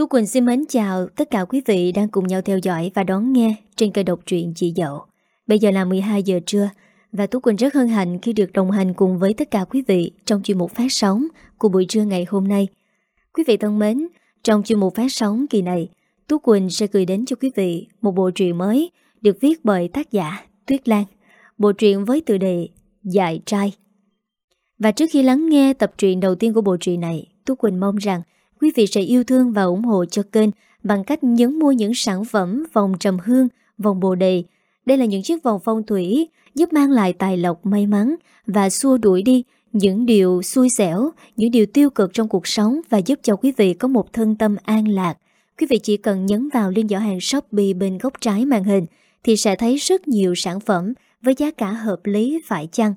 Tú Quỳnh xin mến chào tất cả quý vị đang cùng nhau theo dõi và đón nghe trên kênh độc truyện Chị Dậu. Bây giờ là 12 giờ trưa và Tú Quỳnh rất hân hạnh khi được đồng hành cùng với tất cả quý vị trong chuyên mục phát sóng của buổi trưa ngày hôm nay. Quý vị thân mến, trong chuyên mục phát sóng kỳ này, Tú Quỳnh sẽ gửi đến cho quý vị một bộ truyện mới được viết bởi tác giả Tuyết Lan. Bộ truyện với tựa đề Dại trai. Và trước khi lắng nghe tập truyện đầu tiên của bộ truyện này, Tú Quỳnh mong rằng quý vị sẽ yêu thương và ủng hộ cho kênh bằng cách nhấn mua những sản phẩm vòng trầm hương, vòng bồ đề. Đây là những chiếc vòng phong thủy giúp mang lại tài lộc may mắn và xua đuổi đi những điều xui xẻo, những điều tiêu cực trong cuộc sống và giúp cho quý vị có một thân tâm an lạc. Quý vị chỉ cần nhấn vào link giỏ hàng Shopee bên góc trái màn hình thì sẽ thấy rất nhiều sản phẩm với giá cả hợp lý phải chăng.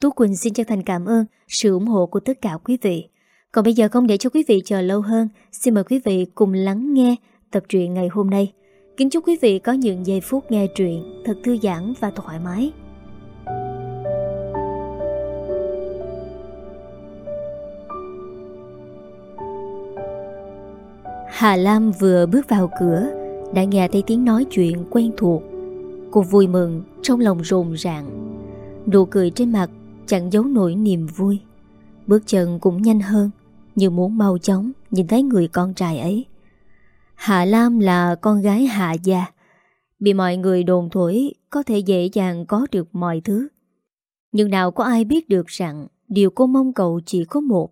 Tú Quỳnh xin chân thành cảm ơn sự ủng hộ của tất cả quý vị. Còn bây giờ không để cho quý vị chờ lâu hơn, xin mời quý vị cùng lắng nghe tập truyện ngày hôm nay. Kính chúc quý vị có những giây phút nghe truyện thật thư giãn và thoải mái. Hà Lam vừa bước vào cửa đã nghe thấy tiếng nói chuyện quen thuộc. Cô vui mừng, trong lòng rồn ràng. Nụ cười trên mặt chẳng giấu nổi niềm vui. Bước chân cũng nhanh hơn, như muốn mau chóng nhìn thấy người con trai ấy. Hạ Lam là con gái Hạ Gia, bị mọi người đồn thổi có thể dễ dàng có được mọi thứ. Nhưng nào có ai biết được rằng điều cô mong cầu chỉ có một,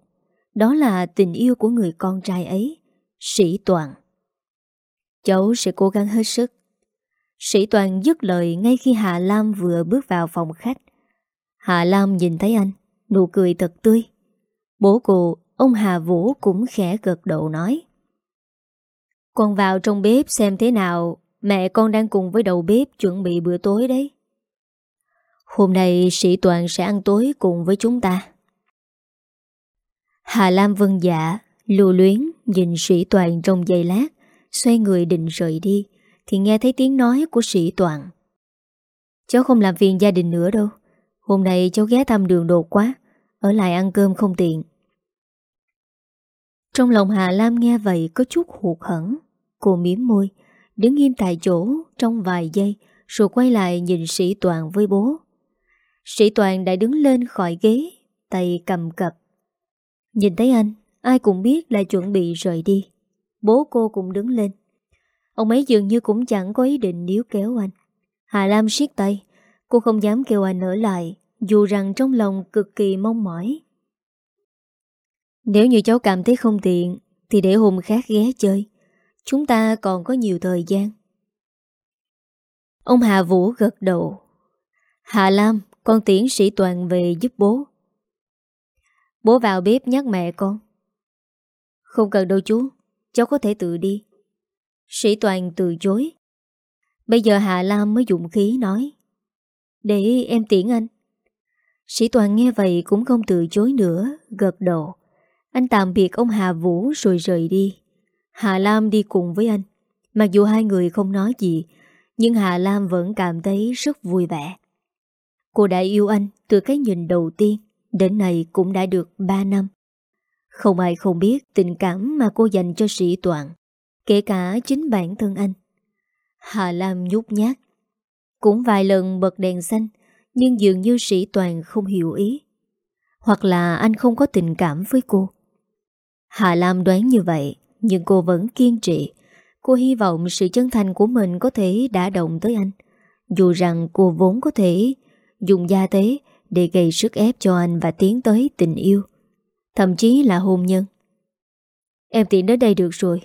đó là tình yêu của người con trai ấy, Sĩ Toàn. Cháu sẽ cố gắng hết sức. Sĩ Toàn dứt lời ngay khi Hạ Lam vừa bước vào phòng khách. Hạ Lam nhìn thấy anh, nụ cười thật tươi. Bố cô Ông Hà Vũ cũng khẽ gật đầu nói. Con vào trong bếp xem thế nào. Mẹ con đang cùng với đầu bếp chuẩn bị bữa tối đấy. Hôm nay sĩ toàn sẽ ăn tối cùng với chúng ta. Hà Lam vân dạ Lưu luyến nhìn sĩ toàn trong giây lát, Xoay người định rời đi, Thì nghe thấy tiếng nói của sĩ toàn. Cháu không làm phiền gia đình nữa đâu. Hôm nay cháu ghé thăm đường đột quá, Ở lại ăn cơm không tiện trong lòng Hà Lam nghe vậy có chút hụt hẫng. Cô miếm môi, Đứng im tại chỗ trong vài giây, Rồi quay lại nhìn sĩ Toàn với bố. Sĩ Toàn đã đứng lên khỏi ghế, Tay cầm cập. Nhìn thấy anh, Ai cũng biết là chuẩn bị rời đi. Bố cô cũng đứng lên. Ông ấy dường như cũng chẳng có ý định níu kéo anh. Hà Lam siết tay, Cô không dám kêu anh ở lại, Dù rằng trong lòng cực kỳ mong mỏi nếu như cháu cảm thấy không tiện, Thì để hôm khác ghé chơi. Chúng ta còn có nhiều thời gian. Ông Hà Vũ gật đầu. Hà Lam, Con tiễn sĩ toàn về giúp bố. Bố vào bếp nhắc mẹ con. Không cần đâu chú, Cháu có thể tự đi. Sĩ toàn từ chối. Bây giờ Hạ Lam mới dụng khí nói. Để em tiễn anh. Sĩ toàn nghe vậy cũng không từ chối nữa, Gật đầu anh tạm biệt ông Hà Vũ rồi rời đi. Hà Lam đi cùng với anh. Mặc dù hai người không nói gì, nhưng Hà Lam vẫn cảm thấy rất vui vẻ. Cô đã yêu anh từ cái nhìn đầu tiên, đến nay cũng đã được 3 năm. Không ai không biết tình cảm mà cô dành cho sĩ toàn, kể cả chính bản thân anh. Hà Lam nhút nhát. Cũng vài lần bật đèn xanh, nhưng dường như sĩ toàn không hiểu ý. Hoặc là anh không có tình cảm với cô. Hà Lam đoán như vậy, Nhưng cô vẫn kiên trì. Cô hy vọng sự chân thành của mình có thể đã động tới anh. Dù rằng cô vốn có thể dùng gia tế để gây sức ép cho anh và tiến tới tình yêu. Thậm chí là hôn nhân. Em tiện đến đây được rồi.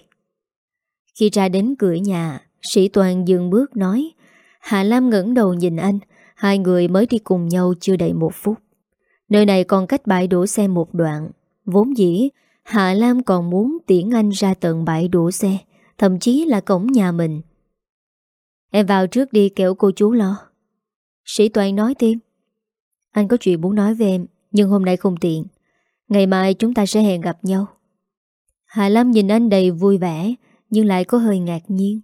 Khi ra đến cửa nhà, Sĩ Toàn dừng bước nói, Hà Lam ngẩng đầu nhìn anh, Hai người mới đi cùng nhau chưa đầy một phút. Nơi này còn cách bãi đổ xe một đoạn, Vốn dĩ Hạ Lam còn muốn tiễn anh ra tận bãi đổ xe Thậm chí là cổng nhà mình. Em vào trước đi kẻo cô chú lo. Sĩ Toàn nói thêm. Anh có chuyện muốn nói với em Nhưng hôm nay không tiện. Ngày mai chúng ta sẽ hẹn gặp nhau. Hạ Lam nhìn anh đầy vui vẻ Nhưng lại có hơi ngạc nhiên.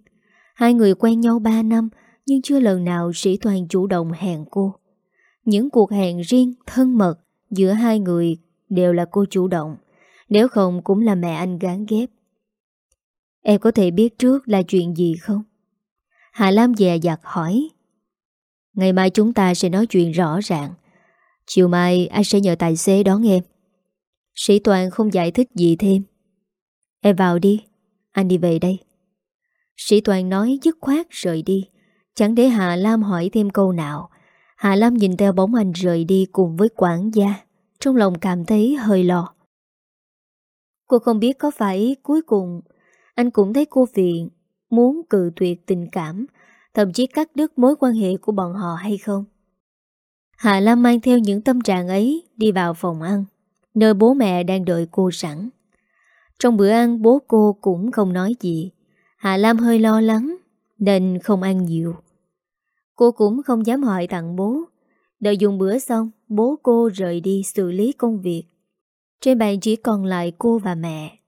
Hai người quen nhau 3 năm Nhưng chưa lần nào sĩ toàn chủ động hẹn cô. Những cuộc hẹn riêng, thân mật Giữa hai người đều là cô chủ động nếu không cũng là mẹ anh gán ghép. Em có thể biết trước là chuyện gì không? Hà Lam dè dặt hỏi. Ngày mai chúng ta sẽ nói chuyện rõ ràng. Chiều mai anh sẽ nhờ tài xế đón em. Sĩ Toàn không giải thích gì thêm. Em vào đi. Anh đi về đây. Sĩ Toàn nói dứt khoát rời đi. Chẳng để Hà Lam hỏi thêm câu nào. Hà Lam nhìn theo bóng anh rời đi cùng với quản gia. Trong lòng cảm thấy hơi lo. Cô không biết có phải cuối cùng Anh cũng thấy cô viện Muốn cự tuyệt tình cảm, Thậm chí cắt đứt mối quan hệ của bọn họ hay không? Hà Lam mang theo những tâm trạng ấy Đi vào phòng ăn, Nơi bố mẹ đang đợi cô sẵn. Trong bữa ăn, bố cô cũng không nói gì. Hà Lam hơi lo lắng, Nên không ăn nhiều. Cô cũng không dám hỏi tặng bố. Đợi dùng bữa xong, Bố cô rời đi xử lý công việc. Trên bàn chỉ còn lại cô và mẹ.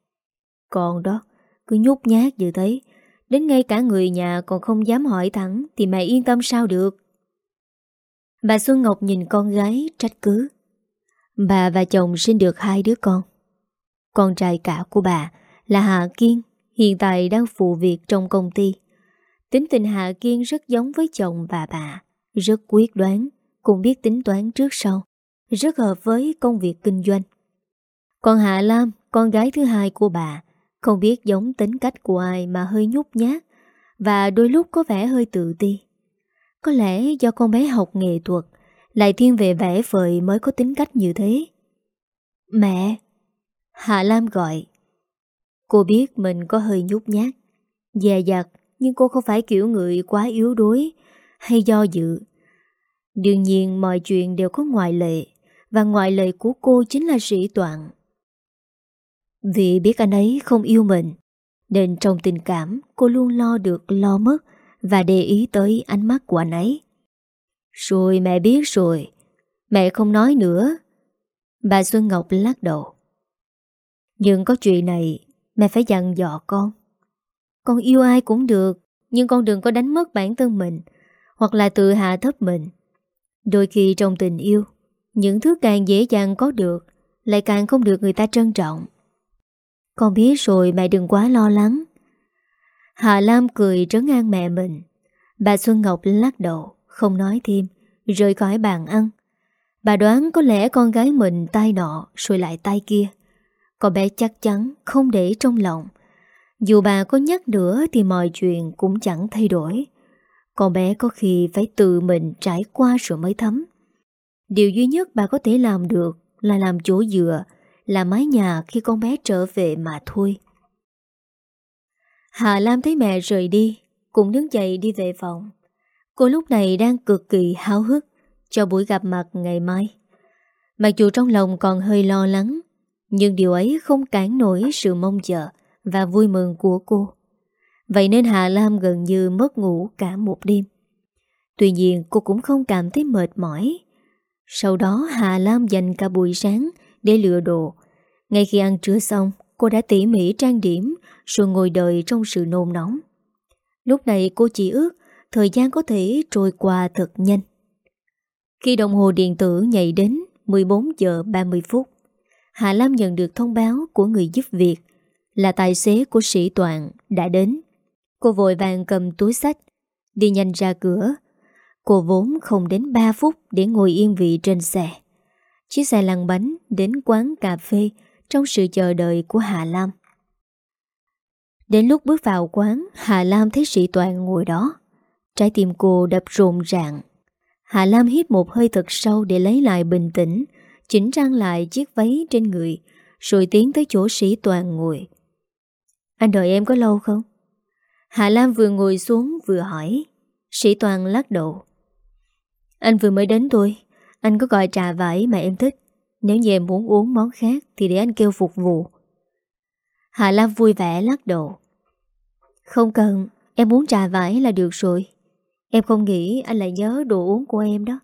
Còn đó, Cứ nhút nhát như thế, Đến ngay cả người nhà còn không dám hỏi thẳng Thì mẹ yên tâm sao được. Bà Xuân Ngọc nhìn con gái trách cứ. Bà và chồng sinh được hai đứa con. Con trai cả của bà là Hạ Kiên, Hiện tại đang phụ việc trong công ty. Tính tình Hạ Kiên rất giống với chồng và bà, Rất quyết đoán, Cũng biết tính toán trước sau, Rất hợp với công việc kinh doanh. Còn Hạ Lam, Con gái thứ hai của bà, Không biết giống tính cách của ai mà hơi nhút nhát Và đôi lúc có vẻ hơi tự ti. Có lẽ do con bé học nghệ thuật, Lại thiên về vẽ vời mới có tính cách như thế. Mẹ, Hạ Lam gọi. Cô biết mình có hơi nhút nhát, Dè dặt, Nhưng cô không phải kiểu người quá yếu đuối Hay do dự. Đương nhiên mọi chuyện đều có ngoại lệ, Và ngoại lệ của cô chính là sĩ toàn vì biết anh ấy không yêu mình, Nên trong tình cảm cô luôn lo được lo mất Và để ý tới ánh mắt của anh ấy. Rồi mẹ biết rồi, Mẹ không nói nữa. Bà Xuân Ngọc lắc đầu. Nhưng có chuyện này, Mẹ phải dặn dò con. Con yêu ai cũng được, Nhưng con đừng có đánh mất bản thân mình Hoặc là tự hạ thấp mình. Đôi khi trong tình yêu, Những thứ càng dễ dàng có được, Lại càng không được người ta trân trọng. Con biết rồi, mẹ đừng quá lo lắng. Hà Lam cười trấn an mẹ mình. Bà Xuân Ngọc lắc đầu, Không nói thêm, Rời khỏi bàn ăn. Bà đoán có lẽ con gái mình tay nọ Rồi lại tay kia. Con bé chắc chắn không để trong lòng. Dù bà có nhắc nữa Thì mọi chuyện cũng chẳng thay đổi. Con bé có khi phải tự mình trải qua rồi mới thấm. Điều duy nhất bà có thể làm được Là làm chỗ dựa là mái nhà khi con bé trở về mà thôi. Hà Lam thấy mẹ rời đi, Cũng đứng dậy đi về phòng. Cô lúc này đang cực kỳ háo hức Cho buổi gặp mặt ngày mai. Mặc dù trong lòng còn hơi lo lắng, Nhưng điều ấy không cản nổi sự mong chờ Và vui mừng của cô. Vậy nên Hà Lam gần như mất ngủ cả một đêm. Tuy nhiên, cô cũng không cảm thấy mệt mỏi. Sau đó, Hà Lam dành cả buổi sáng để lựa đồ. Ngay khi ăn trưa xong, Cô đã tỉ mỉ trang điểm Rồi ngồi đợi trong sự nôn nóng. Lúc này cô chỉ ước Thời gian có thể trôi qua thật nhanh. Khi đồng hồ điện tử nhảy đến 14 giờ 30 phút, Hà Lam nhận được thông báo của người giúp việc Là tài xế của sĩ Toàn đã đến. Cô vội vàng cầm túi sách, Đi nhanh ra cửa. Cô vốn không đến 3 phút Để ngồi yên vị trên xe. Chiếc xe lăn bánh đến quán cà phê Trong sự chờ đợi của Hà Lam. Đến lúc bước vào quán, Hà Lam thấy sĩ Toàn ngồi đó. Trái tim cô đập rộn rạng. Hà Lam hít một hơi thật sâu Để lấy lại bình tĩnh, Chỉnh trang lại chiếc váy trên người, Rồi tiến tới chỗ sĩ Toàn ngồi. Anh đợi em có lâu không? Hà Lam vừa ngồi xuống vừa hỏi. Sĩ Toàn lắc đầu. Anh vừa mới đến thôi anh có gọi trà vải mà em thích. Nếu như em muốn uống món khác Thì để anh kêu phục vụ. Hạ Lam vui vẻ lắc đầu. Không cần, Em muốn trà vải là được rồi. Em không nghĩ anh lại nhớ đồ uống của em đó.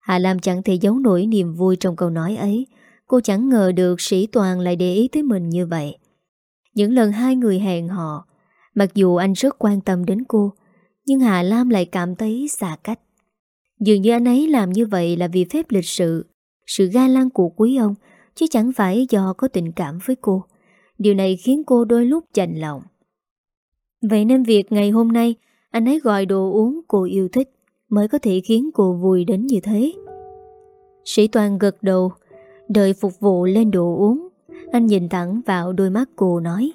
Hạ Lam chẳng thể giấu nổi niềm vui trong câu nói ấy. Cô chẳng ngờ được sĩ Toàn lại để ý tới mình như vậy. Những lần hai người hẹn họ Mặc dù anh rất quan tâm đến cô, Nhưng Hà Lam lại cảm thấy xa cách. Dường như anh ấy làm như vậy là vì phép lịch sự. Sự ga lăng của quý ông, Chứ chẳng phải do có tình cảm với cô. Điều này khiến cô đôi lúc chạnh lòng. Vậy nên việc ngày hôm nay, Anh ấy gọi đồ uống cô yêu thích, Mới có thể khiến cô vui đến như thế. Sĩ Toàn gật đầu, Đợi phục vụ lên đồ uống. Anh nhìn thẳng vào đôi mắt cô nói.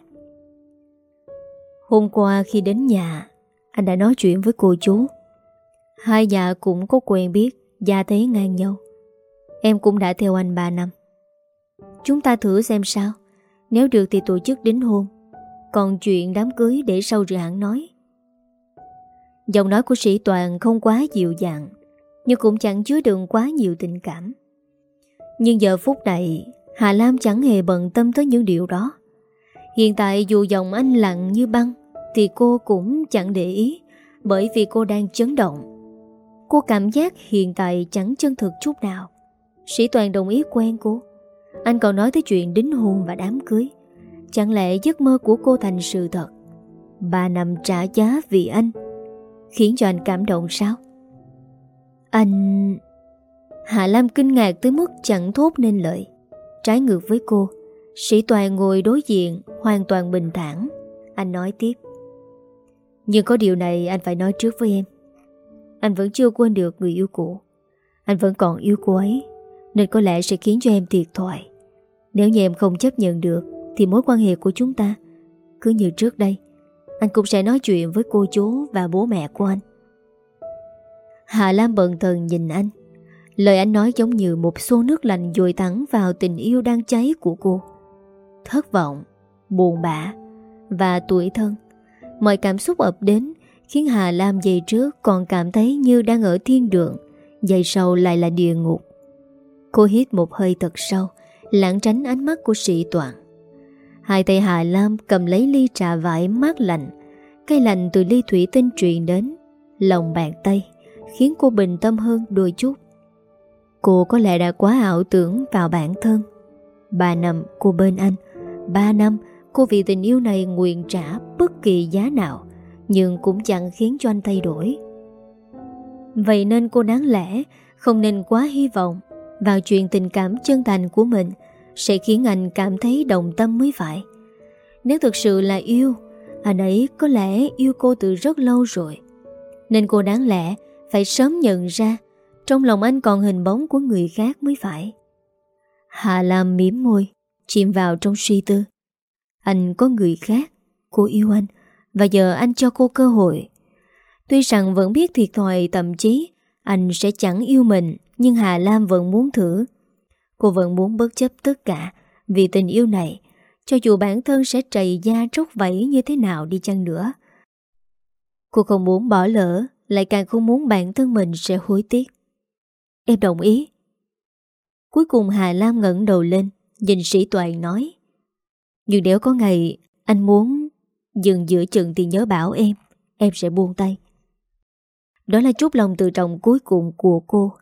Hôm qua khi đến nhà, Anh đã nói chuyện với cô chú. Hai nhà cũng có quen biết, Gia thế ngang nhau. Em cũng đã theo anh 3 năm. Chúng ta thử xem sao. Nếu được thì tổ chức đính hôn. Còn chuyện đám cưới để sau rồi hẳn nói. Giọng nói của sĩ Toàn không quá dịu dàng, Nhưng cũng chẳng chứa đựng quá nhiều tình cảm. Nhưng giờ phút này, Hà Lam chẳng hề bận tâm tới những điều đó. Hiện tại dù giọng anh lặng như băng, Thì cô cũng chẳng để ý, Bởi vì cô đang chấn động. Cô cảm giác hiện tại chẳng chân thực chút nào. Sĩ Toàn đồng ý quen cô. Anh còn nói tới chuyện đính hôn và đám cưới. Chẳng lẽ giấc mơ của cô thành sự thật? Bà nằm trả giá vì anh. Khiến cho anh cảm động sao? Anh... Hạ Lam kinh ngạc tới mức chẳng thốt nên lời. Trái ngược với cô, Sĩ Toàn ngồi đối diện, Hoàn toàn bình thản. Anh nói tiếp. Nhưng có điều này anh phải nói trước với em. Anh vẫn chưa quên được người yêu cũ. Anh vẫn còn yêu cô ấy Nên có lẽ sẽ khiến cho em thiệt thòi. Nếu như em không chấp nhận được Thì mối quan hệ của chúng ta Cứ như trước đây. Anh cũng sẽ nói chuyện với cô chú Và bố mẹ của anh. Hạ Lam bận thần nhìn anh. Lời anh nói giống như một xô nước lạnh dội thẳng vào tình yêu đang cháy của cô. Thất vọng, buồn bã và tuổi thân. Mọi cảm xúc ập đến khiến Hà Lam giây trước còn cảm thấy như đang ở thiên đường, giây sau lại là địa ngục. Cô hít một hơi thật sâu, lãng tránh ánh mắt của sĩ toàn. Hai tay Hà Lam cầm lấy ly trà vải mát lạnh, cây lạnh từ ly thủy tinh truyền đến, lòng bàn tay, khiến cô bình tâm hơn đôi chút. Cô có lẽ đã quá ảo tưởng vào bản thân Ba năm cô bên anh Ba năm cô vì tình yêu này nguyện trả bất kỳ giá nào nhưng cũng chẳng khiến cho anh thay đổi. Vậy nên cô đáng lẽ không nên quá hy vọng Vào chuyện tình cảm chân thành của mình Sẽ khiến anh cảm thấy đồng tâm mới phải. Nếu thực sự là yêu, Anh ấy có lẽ yêu cô từ rất lâu rồi. Nên cô đáng lẽ phải sớm nhận ra trong lòng anh còn hình bóng của người khác mới phải. Hà Lam mỉm môi, Chìm vào trong suy tư. Anh có người khác, Cô yêu anh và giờ anh cho cô cơ hội Tuy rằng vẫn biết thiệt thòi thậm chí Anh sẽ chẳng yêu mình Nhưng Hà Lam vẫn muốn thử Cô vẫn muốn bất chấp tất cả Vì tình yêu này Cho dù bản thân sẽ trầy da tróc vẫy như thế nào đi chăng nữa Cô không muốn bỏ lỡ Lại càng không muốn bản thân mình sẽ hối tiếc Em đồng ý. Cuối cùng Hà Lam ngẩng đầu lên, nhìn sĩ toàn nói. Nhưng nếu có ngày anh muốn dừng giữa chừng thì nhớ bảo em, em sẽ buông tay. Đó là chút lòng tự trọng cuối cùng của cô.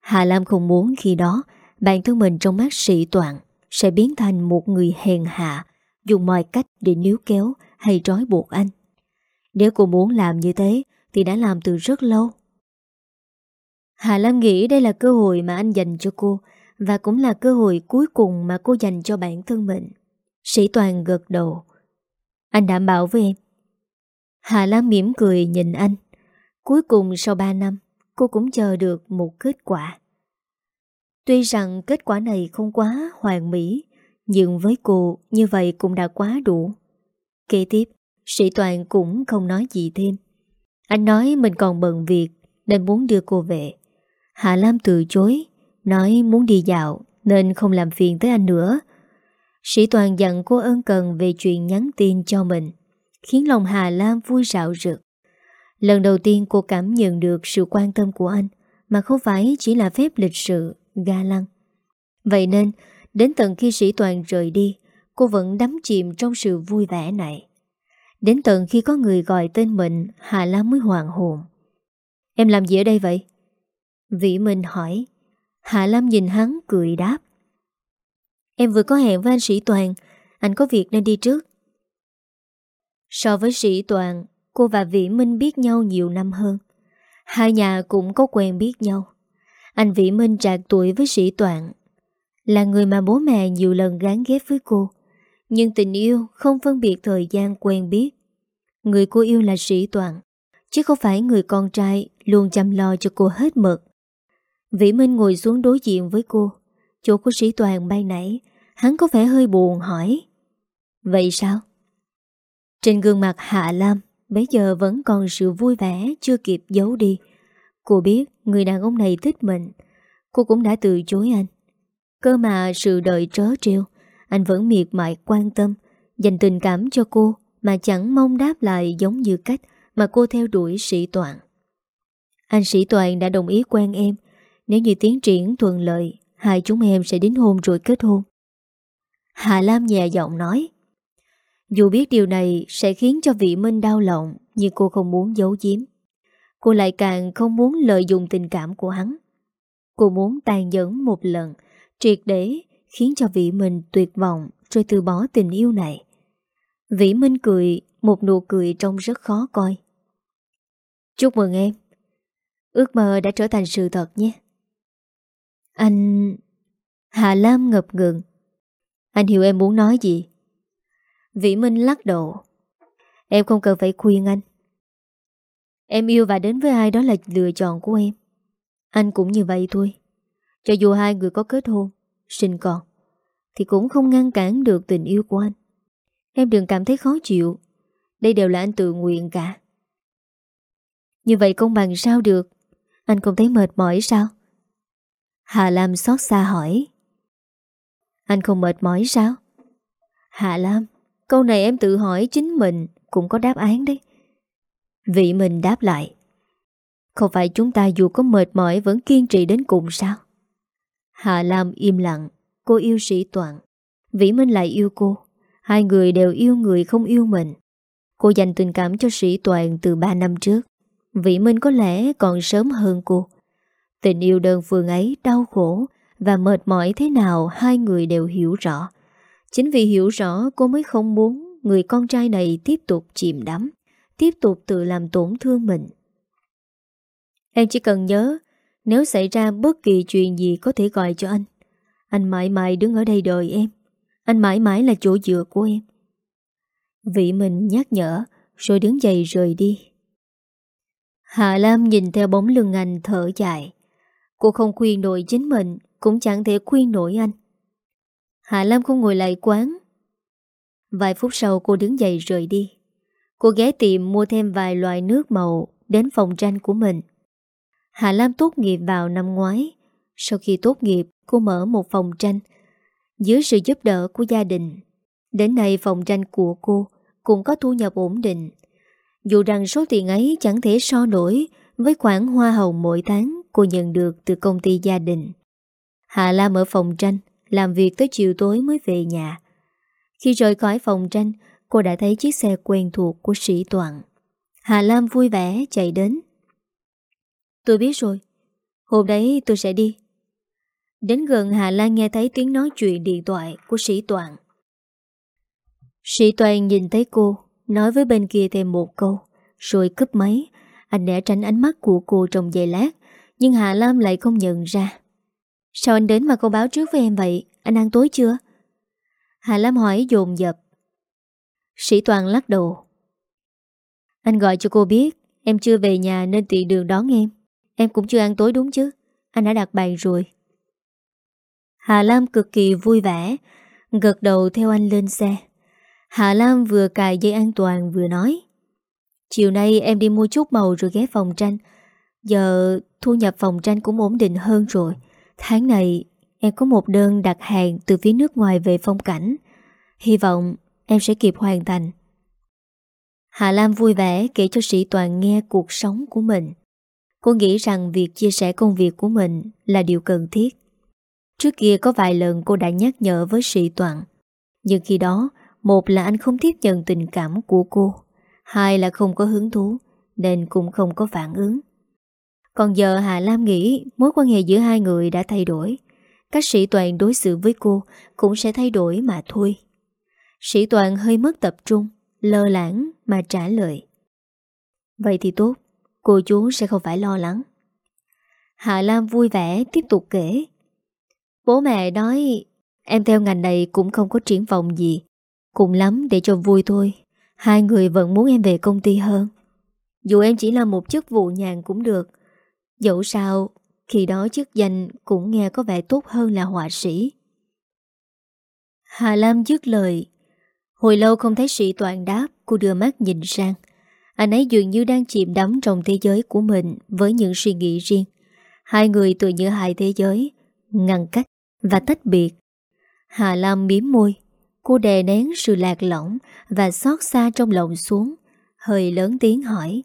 Hà Lam không muốn khi đó bản thân mình trong mắt sĩ toàn sẽ biến thành một người hèn hạ, dùng mọi cách để níu kéo hay trói buộc anh. Nếu cô muốn làm như thế thì đã làm từ rất lâu. Hà Lam nghĩ đây là cơ hội mà anh dành cho cô và cũng là cơ hội cuối cùng mà cô dành cho bản thân mình. Sĩ Toàn gật đầu. Anh đảm bảo với em. Hà lan mỉm cười nhìn anh. Cuối cùng sau 3 năm, cô cũng chờ được một kết quả. Tuy rằng kết quả này không quá hoàn mỹ, nhưng với cô như vậy cũng đã quá đủ. Kế tiếp, sĩ Toàn cũng không nói gì thêm. Anh nói mình còn bận việc nên muốn đưa cô về. Hạ Lam từ chối Nói muốn đi dạo Nên không làm phiền tới anh nữa Sĩ Toàn dặn cô ơn cần Về chuyện nhắn tin cho mình, Khiến lòng Hà Lam vui rạo rực. Lần đầu tiên cô cảm nhận được Sự quan tâm của anh, Mà không phải chỉ là phép lịch sự, Ga lăng. Vậy nên, đến tận khi sĩ Toàn rời đi, Cô vẫn đắm chìm trong sự vui vẻ này. Đến tận khi có người gọi tên mình, Hà Lam mới hoàng hồn. Em làm gì ở đây vậy? Vĩ Minh hỏi. Hạ Lam nhìn hắn cười đáp. Em vừa có hẹn với anh Sĩ Toàn Anh có việc nên đi trước So với Sĩ Toàn Cô và Vĩ Minh biết nhau nhiều năm hơn Hai nhà cũng có quen biết nhau Anh Vĩ Minh trạc tuổi với Sĩ Toàn Là người mà bố mẹ nhiều lần gán ghép với cô Nhưng tình yêu không phân biệt thời gian quen biết. Người cô yêu là sĩ toàn, chứ không phải người con trai luôn chăm lo cho cô hết mực. Vĩ Minh ngồi xuống đối diện với cô. Chỗ của sĩ toàn bay nãy, hắn có vẻ hơi buồn hỏi. Vậy sao? Trên gương mặt Hạ Lam Bây giờ vẫn còn sự vui vẻ Chưa kịp giấu đi. Cô biết người đàn ông này thích mình. Cô cũng đã từ chối anh. Cơ mà sự đợi trớ trêu Anh vẫn miệt mại quan tâm Dành tình cảm cho cô Mà chẳng mong đáp lại giống như cách Mà cô theo đuổi sĩ toàn. Anh sĩ toàn đã đồng ý quen em. Nếu như tiến triển thuận lợi Hai chúng em sẽ đến hôn rồi kết hôn. Hà Lam nhẹ giọng nói. Dù biết điều này sẽ khiến cho vị Minh đau lòng, Nhưng cô không muốn giấu giếm. Cô lại càng không muốn lợi dụng tình cảm của hắn. Cô muốn tàn nhẫn một lần, Triệt để, khiến cho vị Minh tuyệt vọng Rồi từ bỏ tình yêu này. Vĩ Minh cười, Một nụ cười trông rất khó coi. Chúc mừng em. Ước mơ đã trở thành sự thật nhé. Anh... Hà Lam ngập ngừng. Anh hiểu em muốn nói gì? Vĩ Minh lắc đầu. Em không cần phải khuyên anh. Em yêu và đến với ai đó là lựa chọn của em. Anh cũng như vậy thôi. Cho dù hai người có kết hôn, Sinh con, Thì cũng không ngăn cản được tình yêu của anh. Em đừng cảm thấy khó chịu. Đây đều là anh tự nguyện cả. Như vậy công bằng sao được? Anh không thấy mệt mỏi sao? Hà Lam xót xa hỏi. Anh không mệt mỏi sao? Hà Lam, Câu này em tự hỏi chính mình Cũng có đáp án đấy. Vị mình đáp lại. Không phải chúng ta dù có mệt mỏi Vẫn kiên trì đến cùng sao? Hạ Lam im lặng, Cô yêu sĩ toàn. Vĩ Minh lại yêu cô. Hai người đều yêu người không yêu mình. Cô dành tình cảm cho sĩ toàn từ 3 năm trước. Vĩ Minh có lẽ còn sớm hơn cô. Tình yêu đơn phương ấy đau khổ Và mệt mỏi thế nào Hai người đều hiểu rõ Chính vì hiểu rõ cô mới không muốn người con trai này tiếp tục chìm đắm, tiếp tục tự làm tổn thương mình. Em chỉ cần nhớ, nếu xảy ra bất kỳ chuyện gì có thể gọi cho anh. Anh mãi mãi đứng ở đây đợi em. Anh mãi mãi là chỗ dựa của em. Vị mình nhắc nhở, rồi đứng dậy rời đi. Hạ Lam nhìn theo bóng lưng anh thở dài. Cô không khuyên nổi chính mình, cũng chẳng thể khuyên nổi anh. Hạ Lam không ngồi lại quán. Vài phút sau cô đứng dậy rời đi. Cô ghé tiệm mua thêm vài loại nước màu Đến phòng tranh của mình. Hạ Lam tốt nghiệp vào năm ngoái. Sau khi tốt nghiệp Cô mở một phòng tranh Dưới sự giúp đỡ của gia đình. Đến nay phòng tranh của cô Cũng có thu nhập ổn định. Dù rằng số tiền ấy chẳng thể so nổi Với khoản hoa hồng mỗi tháng Cô nhận được từ công ty gia đình. Hạ Lam ở phòng tranh, làm việc tới chiều tối mới về nhà. Khi rời khỏi phòng tranh, Cô đã thấy chiếc xe quen thuộc của sĩ Toàn. Hà Lam vui vẻ chạy đến. Tôi biết rồi, Hôm đấy tôi sẽ đi. Đến gần, Hà Lan nghe thấy tiếng nói chuyện điện thoại của sĩ Toàn. Sĩ Toàn nhìn thấy cô, Nói với bên kia thêm một câu, Rồi cướp máy. Anh né tránh ánh mắt của cô trong giây lát. Nhưng Hà Lam lại không nhận ra. Sao anh đến mà không báo trước với em vậy? Anh ăn tối chưa? Hà Lam hỏi dồn dập. Sĩ Toàn lắc đầu. Anh gọi cho cô biết, Em chưa về nhà nên tiện đường đón em. Em cũng chưa ăn tối đúng chứ? Anh đã đặt bàn rồi. Hà Lam cực kỳ vui vẻ, Gật đầu theo anh lên xe. Hà Lam vừa cài dây an toàn vừa nói, Chiều nay em đi mua chút màu rồi ghé phòng tranh. Giờ thu nhập phòng tranh cũng ổn định hơn rồi Tháng này em có một đơn đặt hàng từ phía nước ngoài về phong cảnh. Hy vọng em sẽ kịp hoàn thành. Hạ Lam vui vẻ kể cho sĩ toàn nghe cuộc sống của mình. Cô nghĩ rằng việc chia sẻ công việc của mình là điều cần thiết. Trước kia có vài lần cô đã nhắc nhở với sĩ toàn. Nhưng khi đó, một là anh không tiếp nhận tình cảm của cô. Hai là không có hứng thú, nên cũng không có phản ứng. Còn giờ Hà Lam nghĩ mối quan hệ giữa hai người đã thay đổi. Các sĩ toàn đối xử với cô cũng sẽ thay đổi mà thôi. Sĩ toàn hơi mất tập trung, lơ lãng mà trả lời. Vậy thì tốt, cô chú sẽ không phải lo lắng. Hạ Lam vui vẻ tiếp tục kể. Bố mẹ nói em theo ngành này cũng không có triển vọng gì. Cùng lắm để cho vui thôi Hai người vẫn muốn em về công ty hơn Dù em chỉ là một chức vụ nhàn cũng được Dẫu sao, Khi đó chức danh cũng nghe có vẻ tốt hơn là họa sĩ. Hà Lam dứt lời. Hồi lâu không thấy sĩ toàn đáp Cô đưa mắt nhìn sang. Anh ấy dường như đang chìm đắm trong thế giới của mình Với những suy nghĩ riêng. Hai người tự như hai thế giới, Ngăn cách và tách biệt. Hà Lam miếm môi. Cô đè nén sự lạc lõng Và xót xa trong lòng xuống, Hơi lớn tiếng hỏi.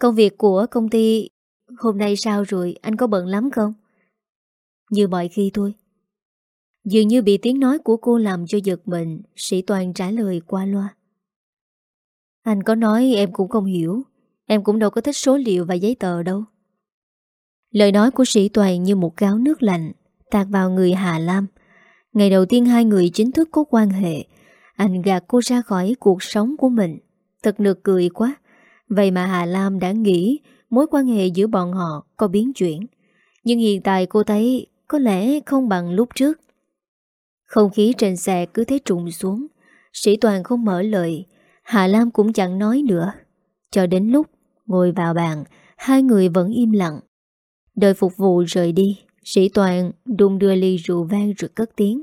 Công việc của công ty Hôm nay sao rồi? Anh có bận lắm không? Như mọi khi thôi. Dường như bị tiếng nói của cô làm cho giật mình, Sĩ Toàn trả lời qua loa. Anh có nói em cũng không hiểu. Em cũng đâu có thích số liệu và giấy tờ đâu. Lời nói của sĩ Toàn như một gáo nước lạnh, Tạt vào người Hà Lam. Ngày đầu tiên hai người chính thức có quan hệ, Anh gạt cô ra khỏi cuộc sống của mình. Thật nực cười quá. Vậy mà Hà Lam đã nghĩ Mối quan hệ giữa bọn họ có biến chuyển. Nhưng hiện tại cô thấy Có lẽ không bằng lúc trước. Không khí trên xe cứ thế trùng xuống, Sĩ Toàn không mở lời, Hà Lam cũng chẳng nói nữa. Cho đến lúc ngồi vào bàn, Hai người vẫn im lặng. Đợi phục vụ rời đi, Sĩ Toàn đung đưa ly rượu vang rồi cất tiếng.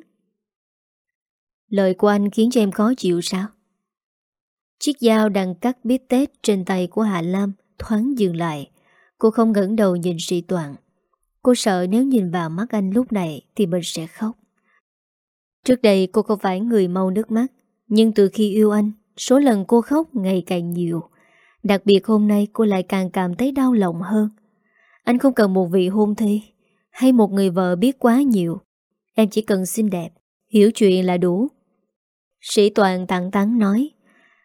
Lời của anh khiến cho em khó chịu sao? Chiếc dao đang cắt bít tết trên tay của Hạ Lam thoáng dừng lại. Cô không ngẩng đầu nhìn sĩ toàn. Cô sợ nếu nhìn vào mắt anh lúc này thì mình sẽ khóc. Trước đây cô không phải người mau nước mắt, nhưng từ khi yêu anh, số lần cô khóc ngày càng nhiều. Đặc biệt hôm nay cô lại càng cảm thấy đau lòng hơn. Anh không cần một vị hôn thê hay một người vợ biết quá nhiều. Em chỉ cần xinh đẹp, hiểu chuyện là đủ. Sĩ Toàn tặng tắn nói.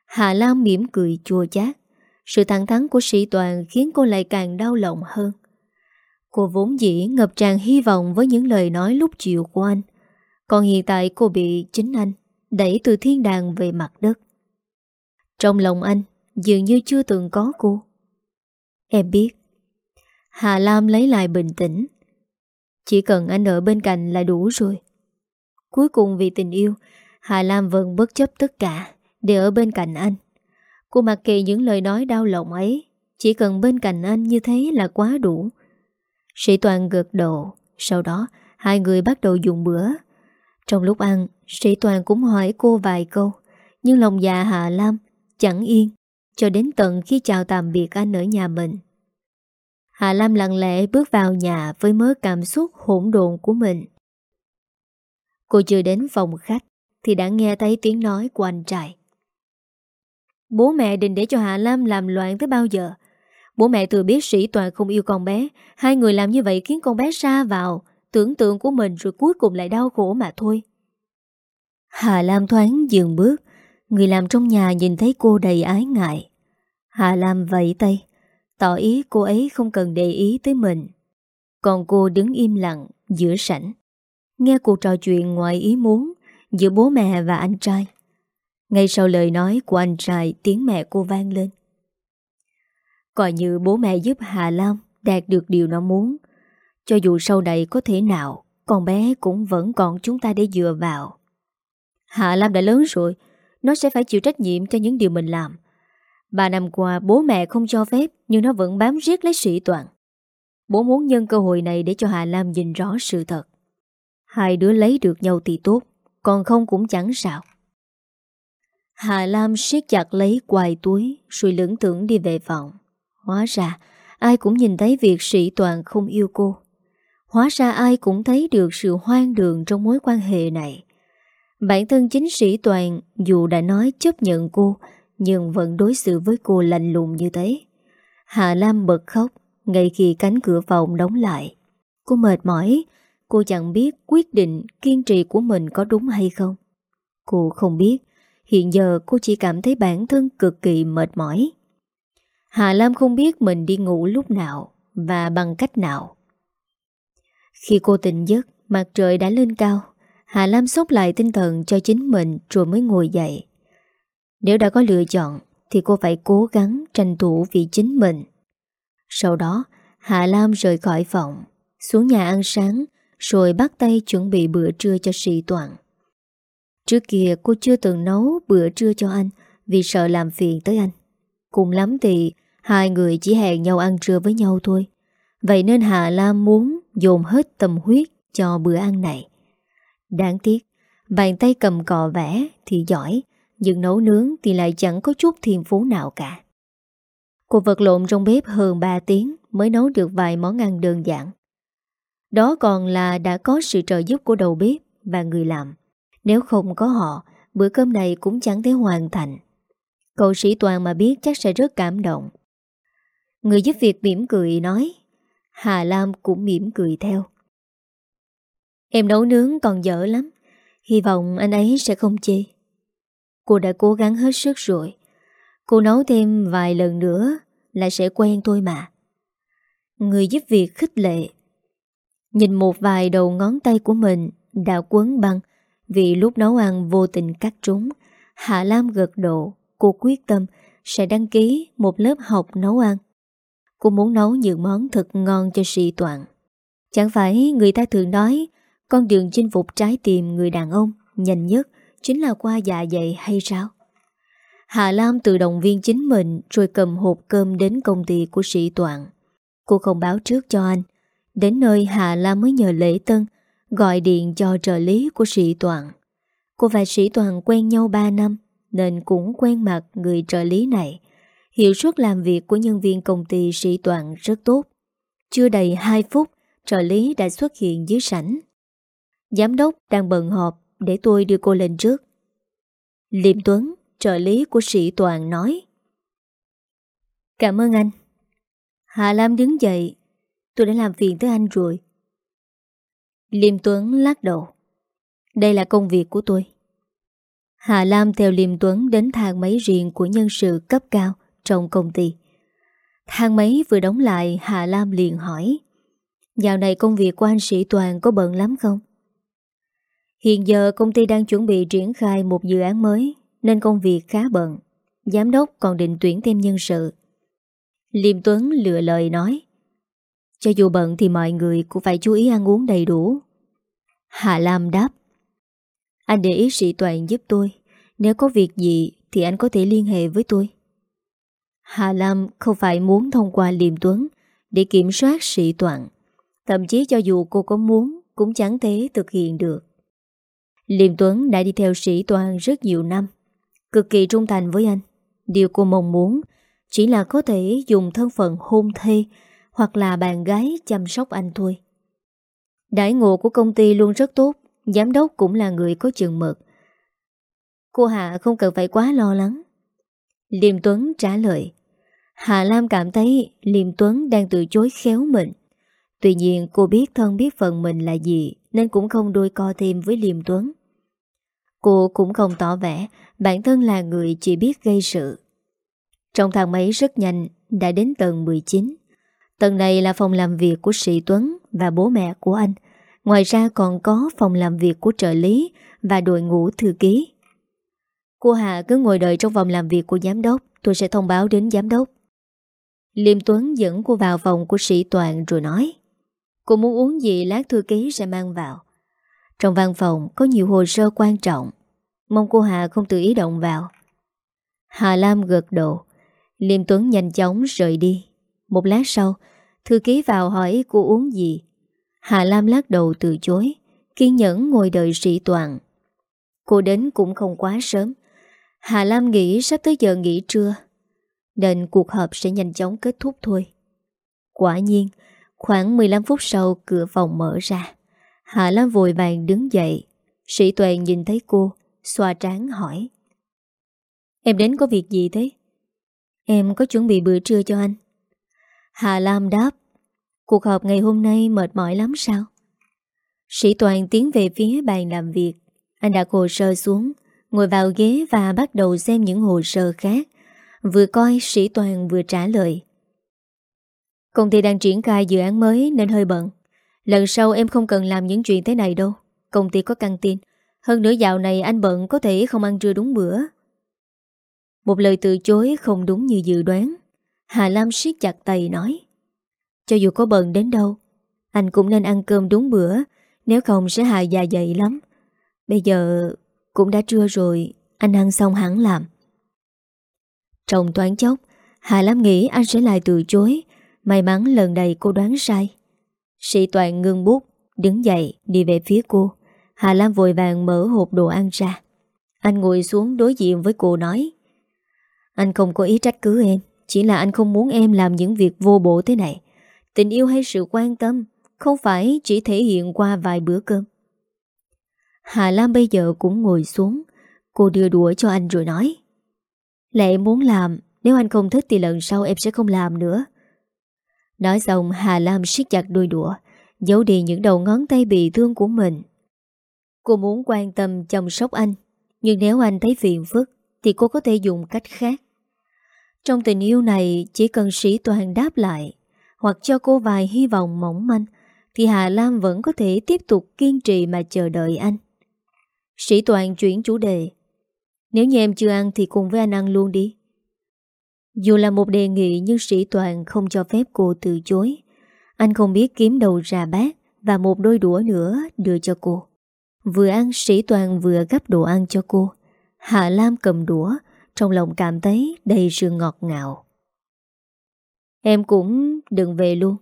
Hà Lam mỉm cười chua chát. Sự thẳng thắn của sĩ Toàn khiến cô lại càng đau lòng hơn. Cô vốn dĩ ngập tràn hy vọng với những lời nói lúc chiều của anh. Còn hiện tại cô bị chính anh đẩy từ thiên đàng về mặt đất. Trong lòng anh dường như chưa từng có cô. Em biết. Hà Lam lấy lại bình tĩnh. Chỉ cần anh ở bên cạnh là đủ rồi. Cuối cùng vì tình yêu, Hà Lam vẫn bất chấp tất cả để ở bên cạnh anh. Cô mặc kệ những lời nói đau lòng ấy, Chỉ cần bên cạnh anh như thế là quá đủ. Sĩ Toàn gật đầu, Sau đó hai người bắt đầu dùng bữa. Trong lúc ăn, Sĩ Toàn cũng hỏi cô vài câu, Nhưng lòng dạ Hạ Lam Chẳng yên, Cho đến tận khi chào tạm biệt anh ở nhà mình. Hạ Lam lặng lẽ bước vào nhà Với mớ cảm xúc hỗn độn của mình. Cô chưa đến phòng khách Thì đã nghe thấy tiếng nói của anh trai Bố mẹ định để cho Hạ Lam làm loạn tới bao giờ? Bố mẹ thừa biết sĩ toàn không yêu con bé. Hai người làm như vậy khiến con bé xa vào. Tưởng tượng của mình rồi cuối cùng lại đau khổ mà thôi. Hà Lam thoáng dừng bước. Người làm trong nhà nhìn thấy cô đầy ái ngại. Hà Lam vẫy tay. Tỏ ý cô ấy không cần để ý tới mình. Còn cô đứng im lặng giữa sảnh. Nghe cuộc trò chuyện ngoài ý muốn Giữa bố mẹ và anh trai ngay sau lời nói của anh trai tiếng mẹ cô vang lên. Coi như bố mẹ giúp Hà Lam đạt được điều nó muốn. Cho dù sau này có thể nào, con bé cũng vẫn còn chúng ta để dựa vào. Hà Lam đã lớn rồi, nó sẽ phải chịu trách nhiệm cho những điều mình làm. Ba năm qua bố mẹ không cho phép nhưng nó vẫn bám riết lấy sĩ toàn. Bố muốn nhân cơ hội này để cho Hà Lam nhìn rõ sự thật. Hai đứa lấy được nhau thì tốt, còn không cũng chẳng sao. Hà Lam siết chặt lấy quài túi, Rồi lưỡng tưởng đi về phòng. Hóa ra, ai cũng nhìn thấy việc sĩ toàn không yêu cô. Hóa ra ai cũng thấy được sự hoang đường trong mối quan hệ này. Bản thân chính sĩ toàn dù đã nói chấp nhận cô, Nhưng vẫn đối xử với cô lạnh lùng như thế. Hà Lam bật khóc Ngay khi cánh cửa phòng đóng lại. Cô mệt mỏi, Cô chẳng biết quyết định kiên trì của mình có đúng hay không. Cô không biết Hiện giờ cô chỉ cảm thấy bản thân cực kỳ mệt mỏi. Hà Lam không biết mình đi ngủ lúc nào và bằng cách nào. Khi cô tỉnh giấc, mặt trời đã lên cao. Hà Lam sốc lại tinh thần cho chính mình rồi mới ngồi dậy. Nếu đã có lựa chọn thì cô phải cố gắng tranh thủ vì chính mình. Sau đó, Hà Lam rời khỏi phòng, xuống nhà ăn sáng rồi bắt tay chuẩn bị bữa trưa cho sĩ toàn. Trước kia cô chưa từng nấu bữa trưa cho anh, Vì sợ làm phiền tới anh. Cùng lắm thì Hai người chỉ hẹn nhau ăn trưa với nhau thôi. Vậy nên Hà Lam muốn Dồn hết tâm huyết cho bữa ăn này. Đáng tiếc, Bàn tay cầm cò vẽ thì giỏi, Nhưng nấu nướng thì lại chẳng có chút thiên phú nào cả. Cô vật lộn trong bếp hơn 3 tiếng Mới nấu được vài món ăn đơn giản. Đó còn là đã có sự trợ giúp của đầu bếp Và người làm. Nếu không có họ, Bữa cơm này cũng chẳng thể hoàn thành. Cậu sĩ Toàn mà biết chắc sẽ rất cảm động. Người giúp việc mỉm cười nói, Hà Lam cũng mỉm cười theo. Em nấu nướng còn dở lắm, Hy vọng anh ấy sẽ không chê. Cô đã cố gắng hết sức rồi. Cô nấu thêm vài lần nữa Là sẽ quen thôi mà. Người giúp việc khích lệ. Nhìn một vài đầu ngón tay của mình Đã quấn băng vì lúc nấu ăn vô tình cắt trúng, Hạ Lam gật độ Cô quyết tâm sẽ đăng ký một lớp học nấu ăn. Cô muốn nấu những món thật ngon cho sĩ toàn. Chẳng phải người ta thường nói, Con đường chinh phục trái tim người đàn ông Nhanh nhất Chính là qua dạ dày hay sao? Hà Lam tự động viên chính mình Rồi cầm hộp cơm đến công ty của sĩ toàn. Cô không báo trước cho anh. Đến nơi Hà Lam mới nhờ lễ tân Gọi điện cho trợ lý của sĩ toàn Cô và sĩ toàn quen nhau 3 năm Nên cũng quen mặt người trợ lý này Hiệu suất làm việc của nhân viên công ty sĩ toàn rất tốt. Chưa đầy 2 phút, trợ lý đã xuất hiện dưới sảnh. Giám đốc đang bận họp để tôi đưa cô lên trước. Liêm Tuấn, trợ lý của sĩ toàn nói. Cảm ơn anh. Hà Lam đứng dậy. Tôi đã làm phiền tới anh rồi. Liêm Tuấn lắc đầu. Đây là công việc của tôi. Hà Lam theo Liêm Tuấn đến thang máy riêng của nhân sự cấp cao trong công ty. Thang máy vừa đóng lại, Hà Lam liền hỏi, Dạo này công việc của anh sĩ Toàn có bận lắm không? Hiện giờ công ty đang chuẩn bị triển khai một dự án mới, Nên công việc khá bận Giám đốc còn định tuyển thêm nhân sự Liêm Tuấn lựa lời nói cho dù bận thì mọi người cũng phải chú ý ăn uống đầy đủ Hà Lam đáp Anh để ý sĩ Toàn giúp tôi Nếu có việc gì thì anh có thể liên hệ với tôi Hà Lam không phải muốn thông qua Liêm Tuấn để kiểm soát sĩ toàn. Thậm chí cho dù cô có muốn cũng chẳng thể thực hiện được. Liêm Tuấn đã đi theo sĩ toàn rất nhiều năm, cực kỳ trung thành với anh. Điều cô mong muốn chỉ là có thể dùng thân phận hôn thê hoặc là bạn gái chăm sóc anh thôi. Đãi ngộ của công ty luôn rất tốt, giám đốc cũng là người có chừng mực. Cô Hạ không cần phải quá lo lắng. Liêm Tuấn trả lời. Hà Lam cảm thấy Liêm Tuấn đang từ chối khéo mình. Tuy nhiên cô biết thân biết phần mình là gì nên cũng không đôi co thêm với Liêm Tuấn. Cô cũng không tỏ vẻ bản thân là người chỉ biết gây sự. Trong thang máy rất nhanh đã đến tầng 19. Tầng này là phòng làm việc của Sĩ Tuấn và bố mẹ của anh. Ngoài ra còn có phòng làm việc của trợ lý và đội ngũ thư ký. Cô Hà cứ ngồi đợi trong phòng làm việc của giám đốc, tôi sẽ thông báo đến giám đốc. Liêm Tuấn dẫn cô vào phòng của sĩ toàn rồi nói Cô muốn uống gì lát thư ký sẽ mang vào Trong văn phòng có nhiều hồ sơ quan trọng Mong cô Hà không tự ý động vào Hà Lam gật đầu Liêm Tuấn nhanh chóng rời đi Một lát sau Thư ký vào hỏi cô uống gì. Hà Lam lắc đầu từ chối, Kiên nhẫn ngồi đợi sĩ toàn. Cô đến cũng không quá sớm. Hà Lam nghĩ sắp tới giờ nghỉ trưa, nên cuộc họp sẽ nhanh chóng kết thúc thôi. Quả nhiên, Khoảng 15 phút sau cửa phòng mở ra Hạ Lam vội vàng đứng dậy. Sĩ Toàn nhìn thấy cô, Xoa trán hỏi. Em đến có việc gì thế? Em có chuẩn bị bữa trưa cho anh? Hà Lam đáp, Cuộc họp ngày hôm nay mệt mỏi lắm sao? Sĩ Toàn tiến về phía bàn làm việc. Anh đặt hồ sơ xuống, Ngồi vào ghế và bắt đầu xem những hồ sơ khác. Vừa coi, sĩ toàn vừa trả lời. Công ty đang triển khai dự án mới nên hơi bận. Lần sau em không cần làm những chuyện thế này đâu. Công ty có căng tin. Hơn nữa dạo này anh bận có thể không ăn trưa đúng bữa. Một lời từ chối không đúng như dự đoán. Hà Lam siết chặt tay nói, Cho dù có bận đến đâu, Anh cũng nên ăn cơm đúng bữa, Nếu không sẽ hại dạ dày lắm. Bây giờ Cũng đã trưa rồi, Anh ăn xong hẳn làm. Trong toán chốc, Hà Lam nghĩ anh sẽ lại từ chối, May mắn lần này cô đoán sai. Sĩ Toàn ngưng bút, Đứng dậy đi về phía cô. Hà Lam vội vàng mở hộp đồ ăn ra. Anh ngồi xuống đối diện với cô nói, Anh không có ý trách cứ em. Chỉ là anh không muốn em làm những việc vô bổ thế này. Tình yêu hay sự quan tâm Không phải chỉ thể hiện qua vài bữa cơm. Hà Lam bây giờ cũng ngồi xuống. Cô đưa đũa cho anh rồi nói. Là em muốn làm, Nếu anh không thích thì lần sau em sẽ không làm nữa. Nói xong, Hà Lam siết chặt đôi đũa, Giấu đi những đầu ngón tay bị thương của mình. Cô muốn quan tâm chăm sóc anh, Nhưng nếu anh thấy phiền phức Thì cô có thể dùng cách khác. Trong tình yêu này, Chỉ cần sĩ toàn đáp lại, Hoặc cho cô vài hy vọng mỏng manh, Thì Hà Lam vẫn có thể tiếp tục kiên trì mà chờ đợi anh. Sĩ toàn chuyển chủ đề. Nếu như em chưa ăn thì cùng với anh ăn luôn đi. Dù là một đề nghị nhưng sĩ toàn không cho phép cô từ chối. Anh không biết kiếm đầu ra bát Và một đôi đũa nữa đưa cho cô. Vừa ăn, sĩ toàn vừa gấp đồ ăn cho cô. Hạ Lam cầm đũa trong lòng cảm thấy đầy sự ngọt ngào. Em cũng đừng về luôn.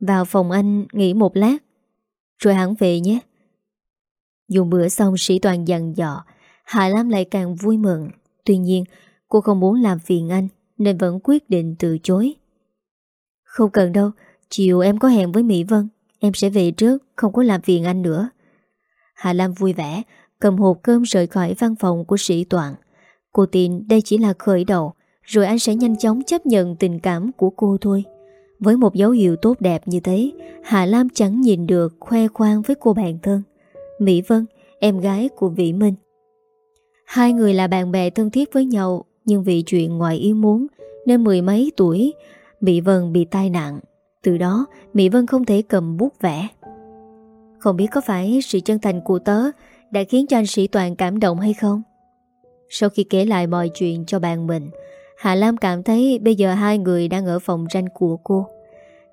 Vào phòng anh nghỉ một lát, Rồi hẳn về nhé. Dùng bữa xong sĩ toàn dặn dò Hạ Lam lại càng vui mừng. Tuy nhiên, cô không muốn làm phiền anh, Nên vẫn quyết định từ chối. Không cần đâu, Chiều em có hẹn với Mỹ Vân, Em sẽ về trước, Không có làm phiền anh nữa. Hà Lam vui vẻ, Cầm hộp cơm rời khỏi văn phòng của sĩ toàn. Cô tin đây chỉ là khởi đầu Rồi anh sẽ nhanh chóng chấp nhận tình cảm của cô thôi. Với một dấu hiệu tốt đẹp như thế Hạ Lam chẳng nhìn được khoe khoang với cô bạn thân. Mỹ Vân, em gái của Vĩ Minh. Hai người là bạn bè thân thiết với nhau Nhưng vì chuyện ngoài ý muốn Nên mười mấy tuổi Mỹ Vân bị tai nạn. Từ đó Mỹ Vân không thể cầm bút vẽ. Không biết có phải sự chân thành của tớ Đã khiến cho anh sĩ toàn cảm động hay không? Sau khi kể lại mọi chuyện cho bạn mình Hạ Lam cảm thấy bây giờ hai người đang ở phòng tranh của cô.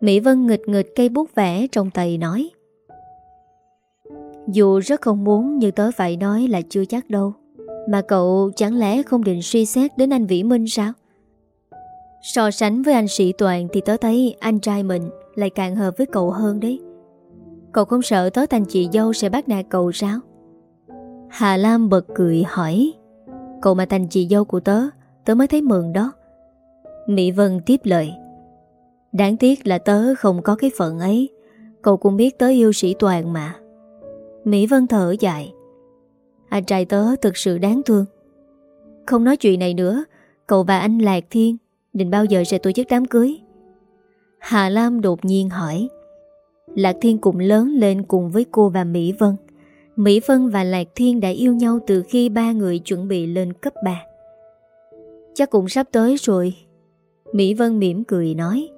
Mỹ Vân nghịch nghịch cây bút vẽ trong tay nói. Dù rất không muốn, nhưng tớ phải nói là chưa chắc đâu. Mà cậu chẳng lẽ không định suy xét đến anh Vĩ Minh sao? So sánh với anh sĩ toàn thì tớ thấy anh trai mình lại càng hợp với cậu hơn đấy. Cậu không sợ tớ thành chị dâu sẽ bắt nạt cậu sao? Hà Lam bật cười hỏi. Cậu mà thành chị dâu của tớ Tớ mới thấy mừng đó. Mỹ Vân tiếp lời. Đáng tiếc là tớ không có cái phận ấy. Cậu cũng biết tớ yêu sĩ toàn mà. Mỹ Vân thở dài. Anh trai tớ thực sự đáng thương. Không nói chuyện này nữa, Cậu và anh Lạc Thiên, Định bao giờ sẽ tổ chức đám cưới? Hà Lam đột nhiên hỏi. Lạc Thiên cũng lớn lên cùng với cô và Mỹ Vân. Mỹ Vân và Lạc Thiên đã yêu nhau từ khi ba người chuẩn bị lên cấp 3 Chắc cũng sắp tới rồi. Mỹ Vân mỉm cười nói,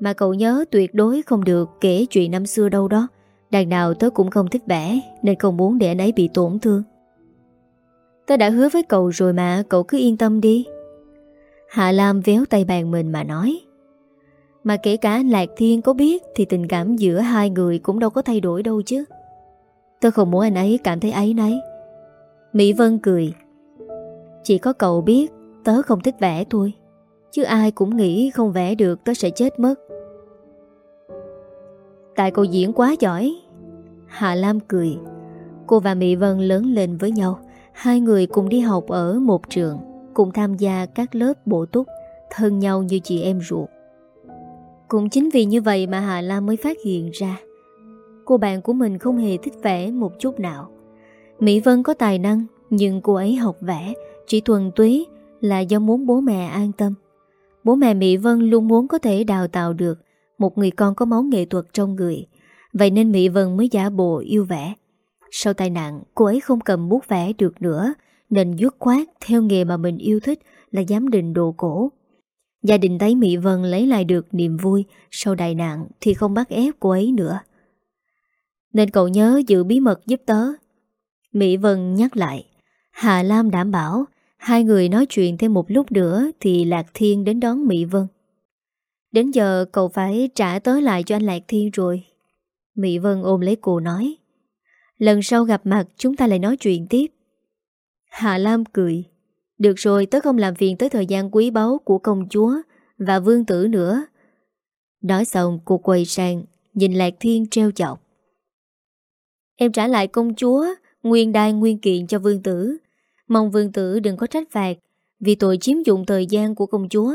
Mà cậu nhớ tuyệt đối không được kể chuyện năm xưa đâu đó. Đàn nào tớ cũng không thích vẽ Nên không muốn để anh ấy bị tổn thương. Tớ đã hứa với cậu rồi mà, Cậu cứ yên tâm đi. Hạ Lam véo tay bàn mình mà nói, mà kể cả Lạc Thiên có biết Thì tình cảm giữa hai người cũng đâu có thay đổi đâu chứ tôi không muốn anh ấy cảm thấy ấy nấy Mỹ Vân cười. Chỉ có cậu biết, Tớ không thích vẽ thôi. Chứ ai cũng nghĩ không vẽ được tớ sẽ chết mất. Tại cậu diễn quá giỏi. Hạ Lam cười. Cô và Mỹ Vân lớn lên với nhau. Hai người cùng đi học ở một trường, Cùng tham gia các lớp bổ túc, Thân nhau như chị em ruột. Cũng chính vì như vậy mà Hà Lam mới phát hiện ra. Cô bạn của mình không hề thích vẽ một chút nào. Mỹ Vân có tài năng, Nhưng cô ấy học vẽ, Chỉ thuần túy là do muốn bố mẹ an tâm. Bố mẹ Mỹ Vân luôn muốn có thể đào tạo được Một người con có máu nghệ thuật trong người. Vậy nên Mỹ Vân mới giả bộ yêu vẽ. Sau tai nạn, cô ấy không cầm bút vẽ được nữa, Nên dứt khoát theo nghề mà mình yêu thích là giám định đồ cổ. Gia đình thấy Mỹ Vân lấy lại được niềm vui, sau đại nạn thì không bắt ép cô ấy nữa. Nên cậu nhớ giữ bí mật giúp tớ. Mỹ Vân nhắc lại. Hà Lam đảm bảo hai người nói chuyện thêm một lúc nữa thì Lạc Thiên đến đón Mỹ Vân. Đến giờ cậu phải trả tới lại cho anh Lạc Thiên rồi. Mỹ Vân ôm lấy cô nói. Lần sau gặp mặt chúng ta lại nói chuyện tiếp. Hà Lam cười. Được rồi, tớ không làm phiền tới thời gian quý báu của công chúa và vương tử nữa. Nói xong cô quay sang, nhìn Lạc Thiên treo chọc. Em trả lại công chúa, nguyên đai nguyên kiện cho vương tử. Mong vương tử đừng có trách phạt vì tội chiếm dụng thời gian của công chúa.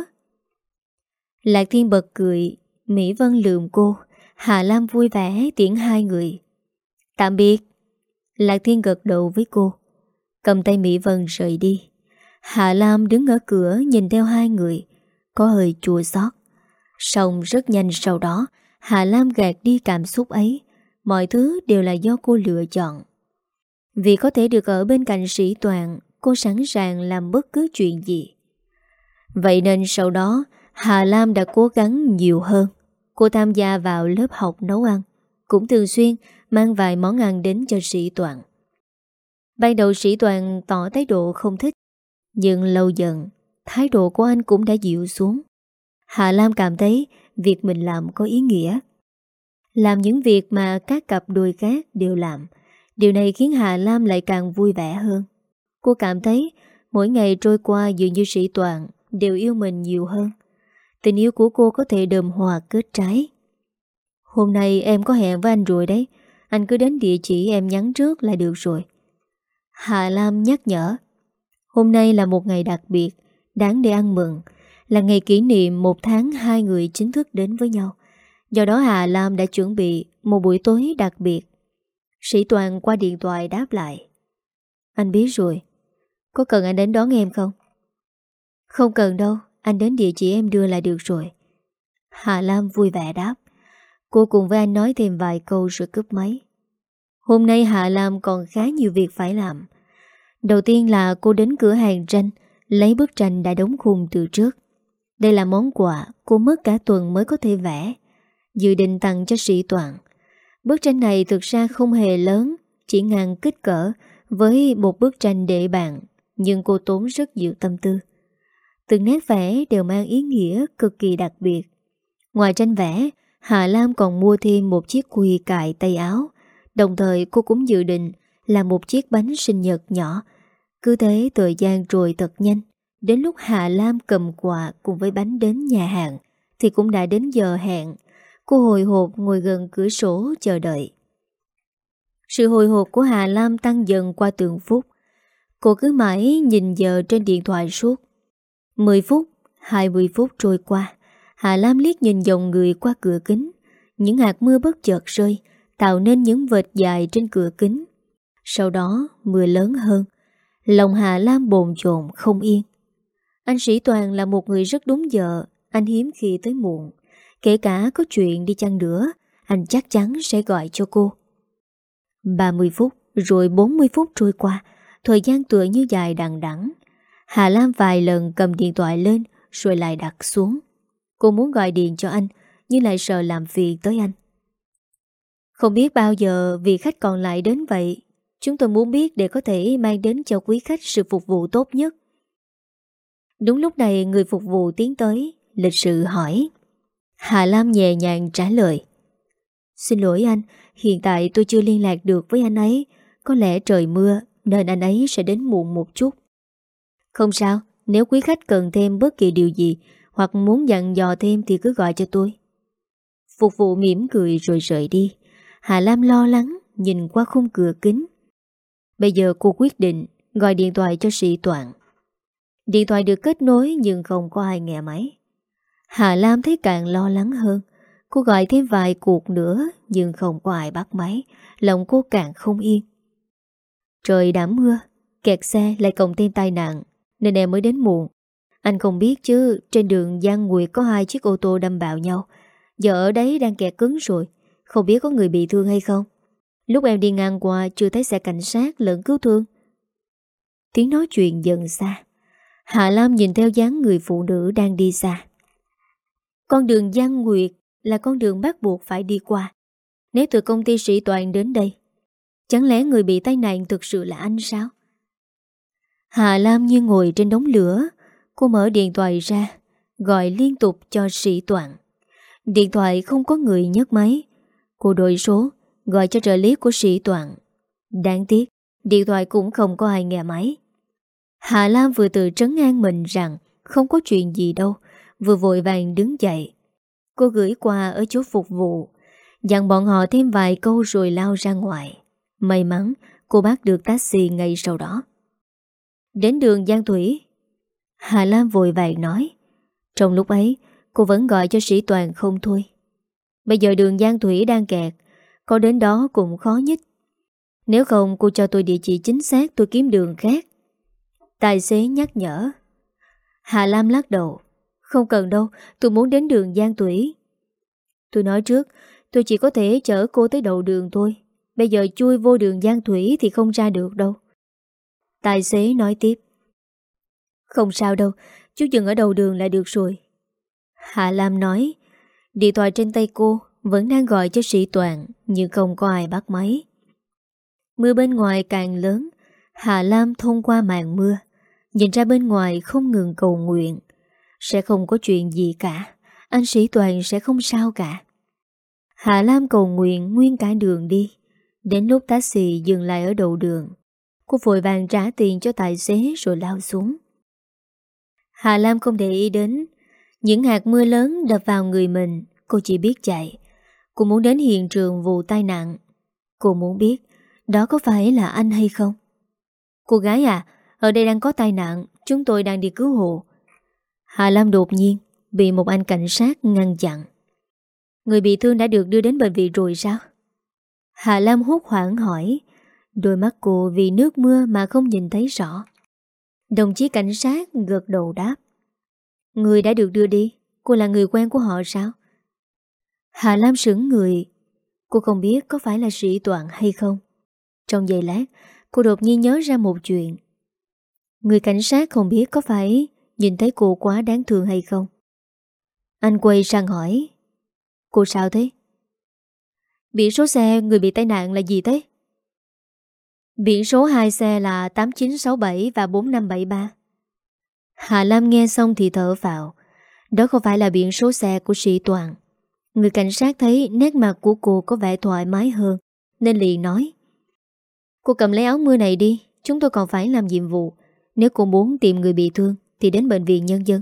Lạc Thiên bật cười, Mỹ Vân lườm cô, Hà Lam vui vẻ tiễn hai người. Tạm biệt. Lạc Thiên gật đầu với cô. Cầm tay Mỹ Vân rời đi. Hà Lam đứng ở cửa nhìn theo hai người, có hơi chua xót. Xong rất nhanh sau đó, Hà Lam gạt đi cảm xúc ấy. Mọi thứ đều là do cô lựa chọn. Vì có thể được ở bên cạnh sĩ toàn, cô sẵn sàng làm bất cứ chuyện gì. Vậy nên sau đó, Hà Lam đã cố gắng nhiều hơn. Cô tham gia vào lớp học nấu ăn, cũng thường xuyên mang vài món ăn đến cho sĩ toàn. Ban đầu sĩ toàn tỏ thái độ không thích, nhưng lâu dần, thái độ của anh cũng đã dịu xuống. Hà Lam cảm thấy việc mình làm có ý nghĩa. Làm những việc mà các cặp đôi khác đều làm, điều này khiến Hà Lam lại càng vui vẻ hơn. Cô cảm thấy mỗi ngày trôi qua dường như sĩ toàn đều yêu mình nhiều hơn. Tình yêu của cô có thể đờm hòa kết trái. Hôm nay em có hẹn với anh rồi đấy, anh cứ đến địa chỉ em nhắn trước là được rồi. Hà Lam nhắc nhở. Hôm nay là một ngày đặc biệt, đáng để ăn mừng, là ngày kỷ niệm một tháng hai người chính thức đến với nhau. Do đó Hà Lam đã chuẩn bị một buổi tối đặc biệt. Sĩ Toàn qua điện thoại đáp lại. Anh biết rồi, có cần anh đến đón em không? Không cần đâu, anh đến địa chỉ em đưa là được rồi. Hà Lam vui vẻ đáp. Cô cùng với anh nói thêm vài câu rồi cướp máy. Hôm nay Hạ Lam còn khá nhiều việc phải làm. Đầu tiên là cô đến cửa hàng tranh, lấy bức tranh đã đóng khung từ trước. Đây là món quà cô mất cả tuần mới có thể vẽ. Dự định tặng cho sĩ toàn. Bức tranh này thực ra không hề lớn, chỉ ngang kích cỡ với một bức tranh đệ bàn, nhưng cô tốn rất nhiều tâm tư. Từng nét vẽ đều mang ý nghĩa cực kỳ đặc biệt. Ngoài tranh vẽ, Hà Lam còn mua thêm một chiếc quỳ cài tay áo. Đồng thời cô cũng dự định là một chiếc bánh sinh nhật nhỏ. Cứ thế thời gian trôi thật nhanh. Đến lúc Hà Lam cầm quà cùng với bánh đến nhà hàng thì cũng đã đến giờ hẹn. Cô hồi hộp ngồi gần cửa sổ chờ đợi. Sự hồi hộp của Hà Lam tăng dần qua từng phút. Cô cứ mãi nhìn giờ trên điện thoại suốt. 10 phút, 20 phút trôi qua. Hà Lam liếc nhìn dòng người qua cửa kính. Những hạt mưa bất chợt rơi, tạo nên những vệt dài trên cửa kính. Sau đó, mưa lớn hơn. Lòng Hà Lam bồn chồn không yên. Anh Sĩ Toàn là một người rất đúng giờ, anh hiếm khi tới muộn. Kể cả có chuyện đi chăng nữa, anh chắc chắn sẽ gọi cho cô. 30 phút, rồi 40 phút trôi qua, thời gian tựa như dài đằng đẵng. Hà Lam vài lần cầm điện thoại lên, rồi lại đặt xuống. Cô muốn gọi điện cho anh Nhưng lại sợ làm phiền tới anh Không biết bao giờ vị khách còn lại đến vậy Chúng tôi muốn biết để có thể mang đến cho quý khách sự phục vụ tốt nhất Đúng lúc này người phục vụ tiến tới Lịch sự hỏi Hà Lam nhẹ nhàng trả lời. Xin lỗi anh, Hiện tại tôi chưa liên lạc được với anh ấy. Có lẽ trời mưa, Nên anh ấy sẽ đến muộn một chút. Không sao, Nếu quý khách cần thêm bất kỳ điều gì, hoặc muốn dặn dò thêm thì cứ gọi cho tôi. Phục vụ mỉm cười rồi rời đi. Hà Lam lo lắng, Nhìn qua khung cửa kính. Bây giờ cô quyết định Gọi điện thoại cho sĩ toàn Điện thoại được kết nối Nhưng không có ai nghe máy. Hà Lam thấy càng lo lắng hơn. Cô gọi thêm vài cuộc nữa, Nhưng không có ai bắt máy. Lòng cô càng không yên. Trời đã mưa, Kẹt xe lại cộng thêm tai nạn, Nên em mới đến muộn. Anh không biết chứ, Trên đường Giang Nguyệt có hai chiếc ô tô đâm bạo nhau. Giờ ở đấy đang kẹt cứng rồi, Không biết có người bị thương hay không. Lúc em đi ngang qua, chưa thấy xe cảnh sát lẫn cứu thương. Tiếng nói chuyện dần xa. Hạ Lam nhìn theo dáng người phụ nữ đang đi xa. Con đường Giang Nguyệt là con đường bắt buộc phải đi qua. Nếu từ công ty sĩ toàn đến đây Chẳng lẽ người bị tai nạn thực sự là anh sao? Hà Lam như ngồi trên đống lửa Cô mở điện thoại ra Gọi liên tục cho sĩ toàn. Điện thoại không có người nhấc máy. Cô đổi số Gọi cho trợ lý của sĩ toàn. Đáng tiếc Điện thoại cũng không có ai nghe máy. Hà Lam vừa tự trấn an mình rằng không có chuyện gì đâu, vừa vội vàng đứng dậy. Cô gửi qua ở chỗ phục vụ, dặn bọn họ thêm vài câu rồi lao ra ngoài. May mắn, cô bắt được taxi ngay sau đó. Đến đường Giang Thủy, Hà Lam vội vàng nói. Trong lúc ấy, cô vẫn gọi cho sĩ toàn không thôi. Bây giờ đường Giang Thủy đang kẹt, có đến đó cũng khó nhất. Nếu không cô cho tôi địa chỉ chính xác tôi kiếm đường khác. Tài xế nhắc nhở. Hà Lam lắc đầu. Không cần đâu, tôi muốn đến đường Giang Thủy. Tôi nói trước, tôi chỉ có thể chở cô tới đầu đường thôi. Bây giờ chui vô đường Giang Thủy thì không ra được đâu. Tài xế nói tiếp. Không sao đâu, chú dừng ở đầu đường là được rồi. Hạ Lam nói, điện thoại trên tay cô vẫn đang gọi cho sĩ toàn nhưng không có ai bắt máy. Mưa bên ngoài càng lớn, Hạ Lam thông qua màn mưa, nhìn ra bên ngoài không ngừng cầu nguyện. Sẽ không có chuyện gì cả, anh sĩ toàn sẽ không sao cả. Hạ Lam cầu nguyện nguyên cả đường đi. Đến lúc taxi dừng lại ở đầu đường, cô vội vàng trả tiền cho tài xế rồi lao xuống. Hà Lam không để ý đến Những hạt mưa lớn đập vào người mình. Cô chỉ biết chạy. Cô muốn đến hiện trường vụ tai nạn. Cô muốn biết Đó có phải là anh hay không? Cô gái à Ở đây đang có tai nạn. Chúng tôi đang đi cứu hộ. Hà Lam đột nhiên Bị một anh cảnh sát ngăn chặn. Người bị thương đã được đưa đến bệnh viện rồi sao? Hà Lam hốt hoảng hỏi. Đôi mắt cô vì nước mưa mà không nhìn thấy rõ. Đồng chí cảnh sát gật đầu đáp. Người đã được đưa đi. Cô là người quen của họ sao? Hà Lam sững người. Cô không biết có phải là sĩ toàn hay không. Trong giây lát, Cô đột nhiên nhớ ra một chuyện. Người cảnh sát không biết có phải Nhìn thấy cô quá đáng thương hay không Anh quay sang hỏi Cô sao thế Biển số xe người bị tai nạn là gì thế Biển số hai xe là 8967 và 4573. Hà Lam nghe xong thì thở vào. Đó không phải là biển số xe của sĩ Toàn. Người cảnh sát thấy nét mặt của cô có vẻ thoải mái hơn, nên liền nói. Cô cầm lấy áo mưa này đi, chúng tôi còn phải làm nhiệm vụ. Nếu cô muốn tìm người bị thương, thì đến bệnh viện nhân dân.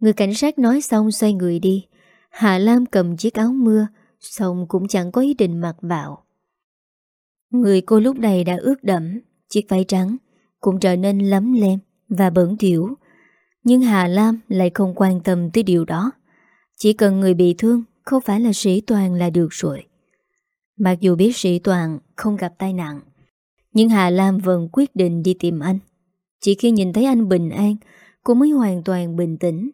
Người cảnh sát nói xong xoay người đi. Hà Lam cầm chiếc áo mưa, xong cũng chẳng có ý định mặc vào. Người cô lúc này đã ướt đẫm, chiếc váy trắng cũng trở nên lấm lem và bẩn thiểu. Nhưng Hà Lam lại không quan tâm tới điều đó. Chỉ cần người bị thương không phải là sĩ toàn là được rồi. Mặc dù biết sĩ toàn không gặp tai nạn, nhưng Hà Lam vẫn quyết định đi tìm anh. Chỉ khi nhìn thấy anh bình an, cô mới hoàn toàn bình tĩnh.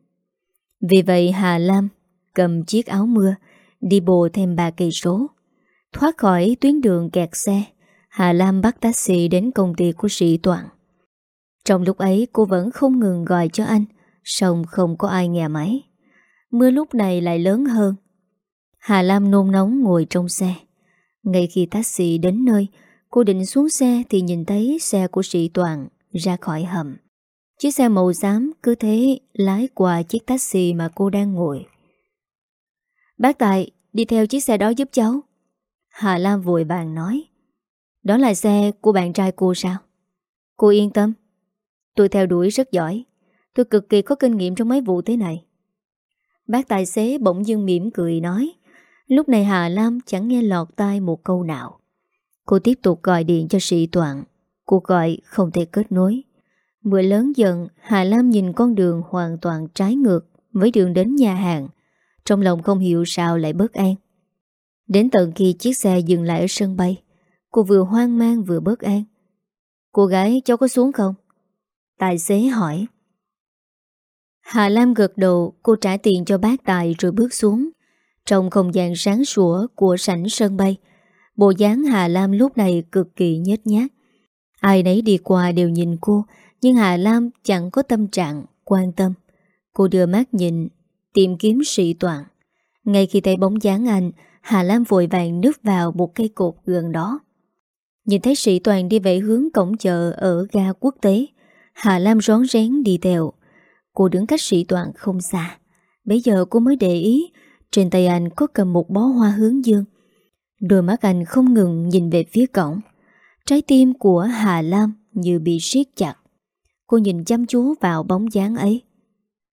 Vì vậy Hà Lam cầm chiếc áo mưa, đi bộ thêm ba cây số. Thoát khỏi tuyến đường kẹt xe Hà Lam bắt taxi đến công ty của sĩ Toàn Trong lúc ấy cô vẫn không ngừng gọi cho anh Xong không có ai nghe máy. Mưa lúc này lại lớn hơn. Hà Lam nôn nóng ngồi trong xe. Ngay khi taxi đến nơi Cô định xuống xe thì nhìn thấy xe của sĩ Toàn ra khỏi hầm. Chiếc xe màu xám cứ thế lái qua chiếc taxi mà cô đang ngồi. Bác Tài, đi theo chiếc xe đó giúp cháu. Hà Lam vội vàng nói. Đó là xe của bạn trai cô sao? Cô yên tâm. Tôi theo đuổi rất giỏi. Tôi cực kỳ có kinh nghiệm trong mấy vụ thế này. Bác tài xế bỗng dưng mỉm cười nói. Lúc này Hà Lam chẳng nghe lọt tai một câu nào. Cô tiếp tục gọi điện cho sĩ toàn. Cuộc gọi không thể kết nối. Mưa lớn dần, Hà Lam nhìn con đường hoàn toàn trái ngược Với đường đến nhà hàng. Trong lòng không hiểu sao lại bất an. Đến tận khi chiếc xe dừng lại ở sân bay, Cô vừa hoang mang vừa bất an. Cô gái cháu có xuống không? Tài xế hỏi. Hà Lam gật đầu, Cô trả tiền cho bác Tài rồi bước xuống. Trong không gian sáng sủa Của sảnh sân bay, Bộ dáng Hà Lam lúc này cực kỳ nhét nhát Ai nấy đi qua đều nhìn cô Nhưng Hà Lam chẳng có tâm trạng Quan tâm Cô đưa mắt nhìn Tìm kiếm sĩ toàn Ngay khi thấy bóng dáng anh Hà Lam vội vàng núp vào một cây cột gần đó. Nhìn thấy sĩ toàn đi về hướng cổng chợ ở ga quốc tế, Hà Lam rón rén đi theo. Cô đứng cách sĩ toàn không xa. Bây giờ cô mới để ý, trên tay anh có cầm một bó hoa hướng dương. Đôi mắt anh không ngừng nhìn về phía cổng. Trái tim của Hà Lam như bị siết chặt. Cô nhìn chăm chú vào bóng dáng ấy.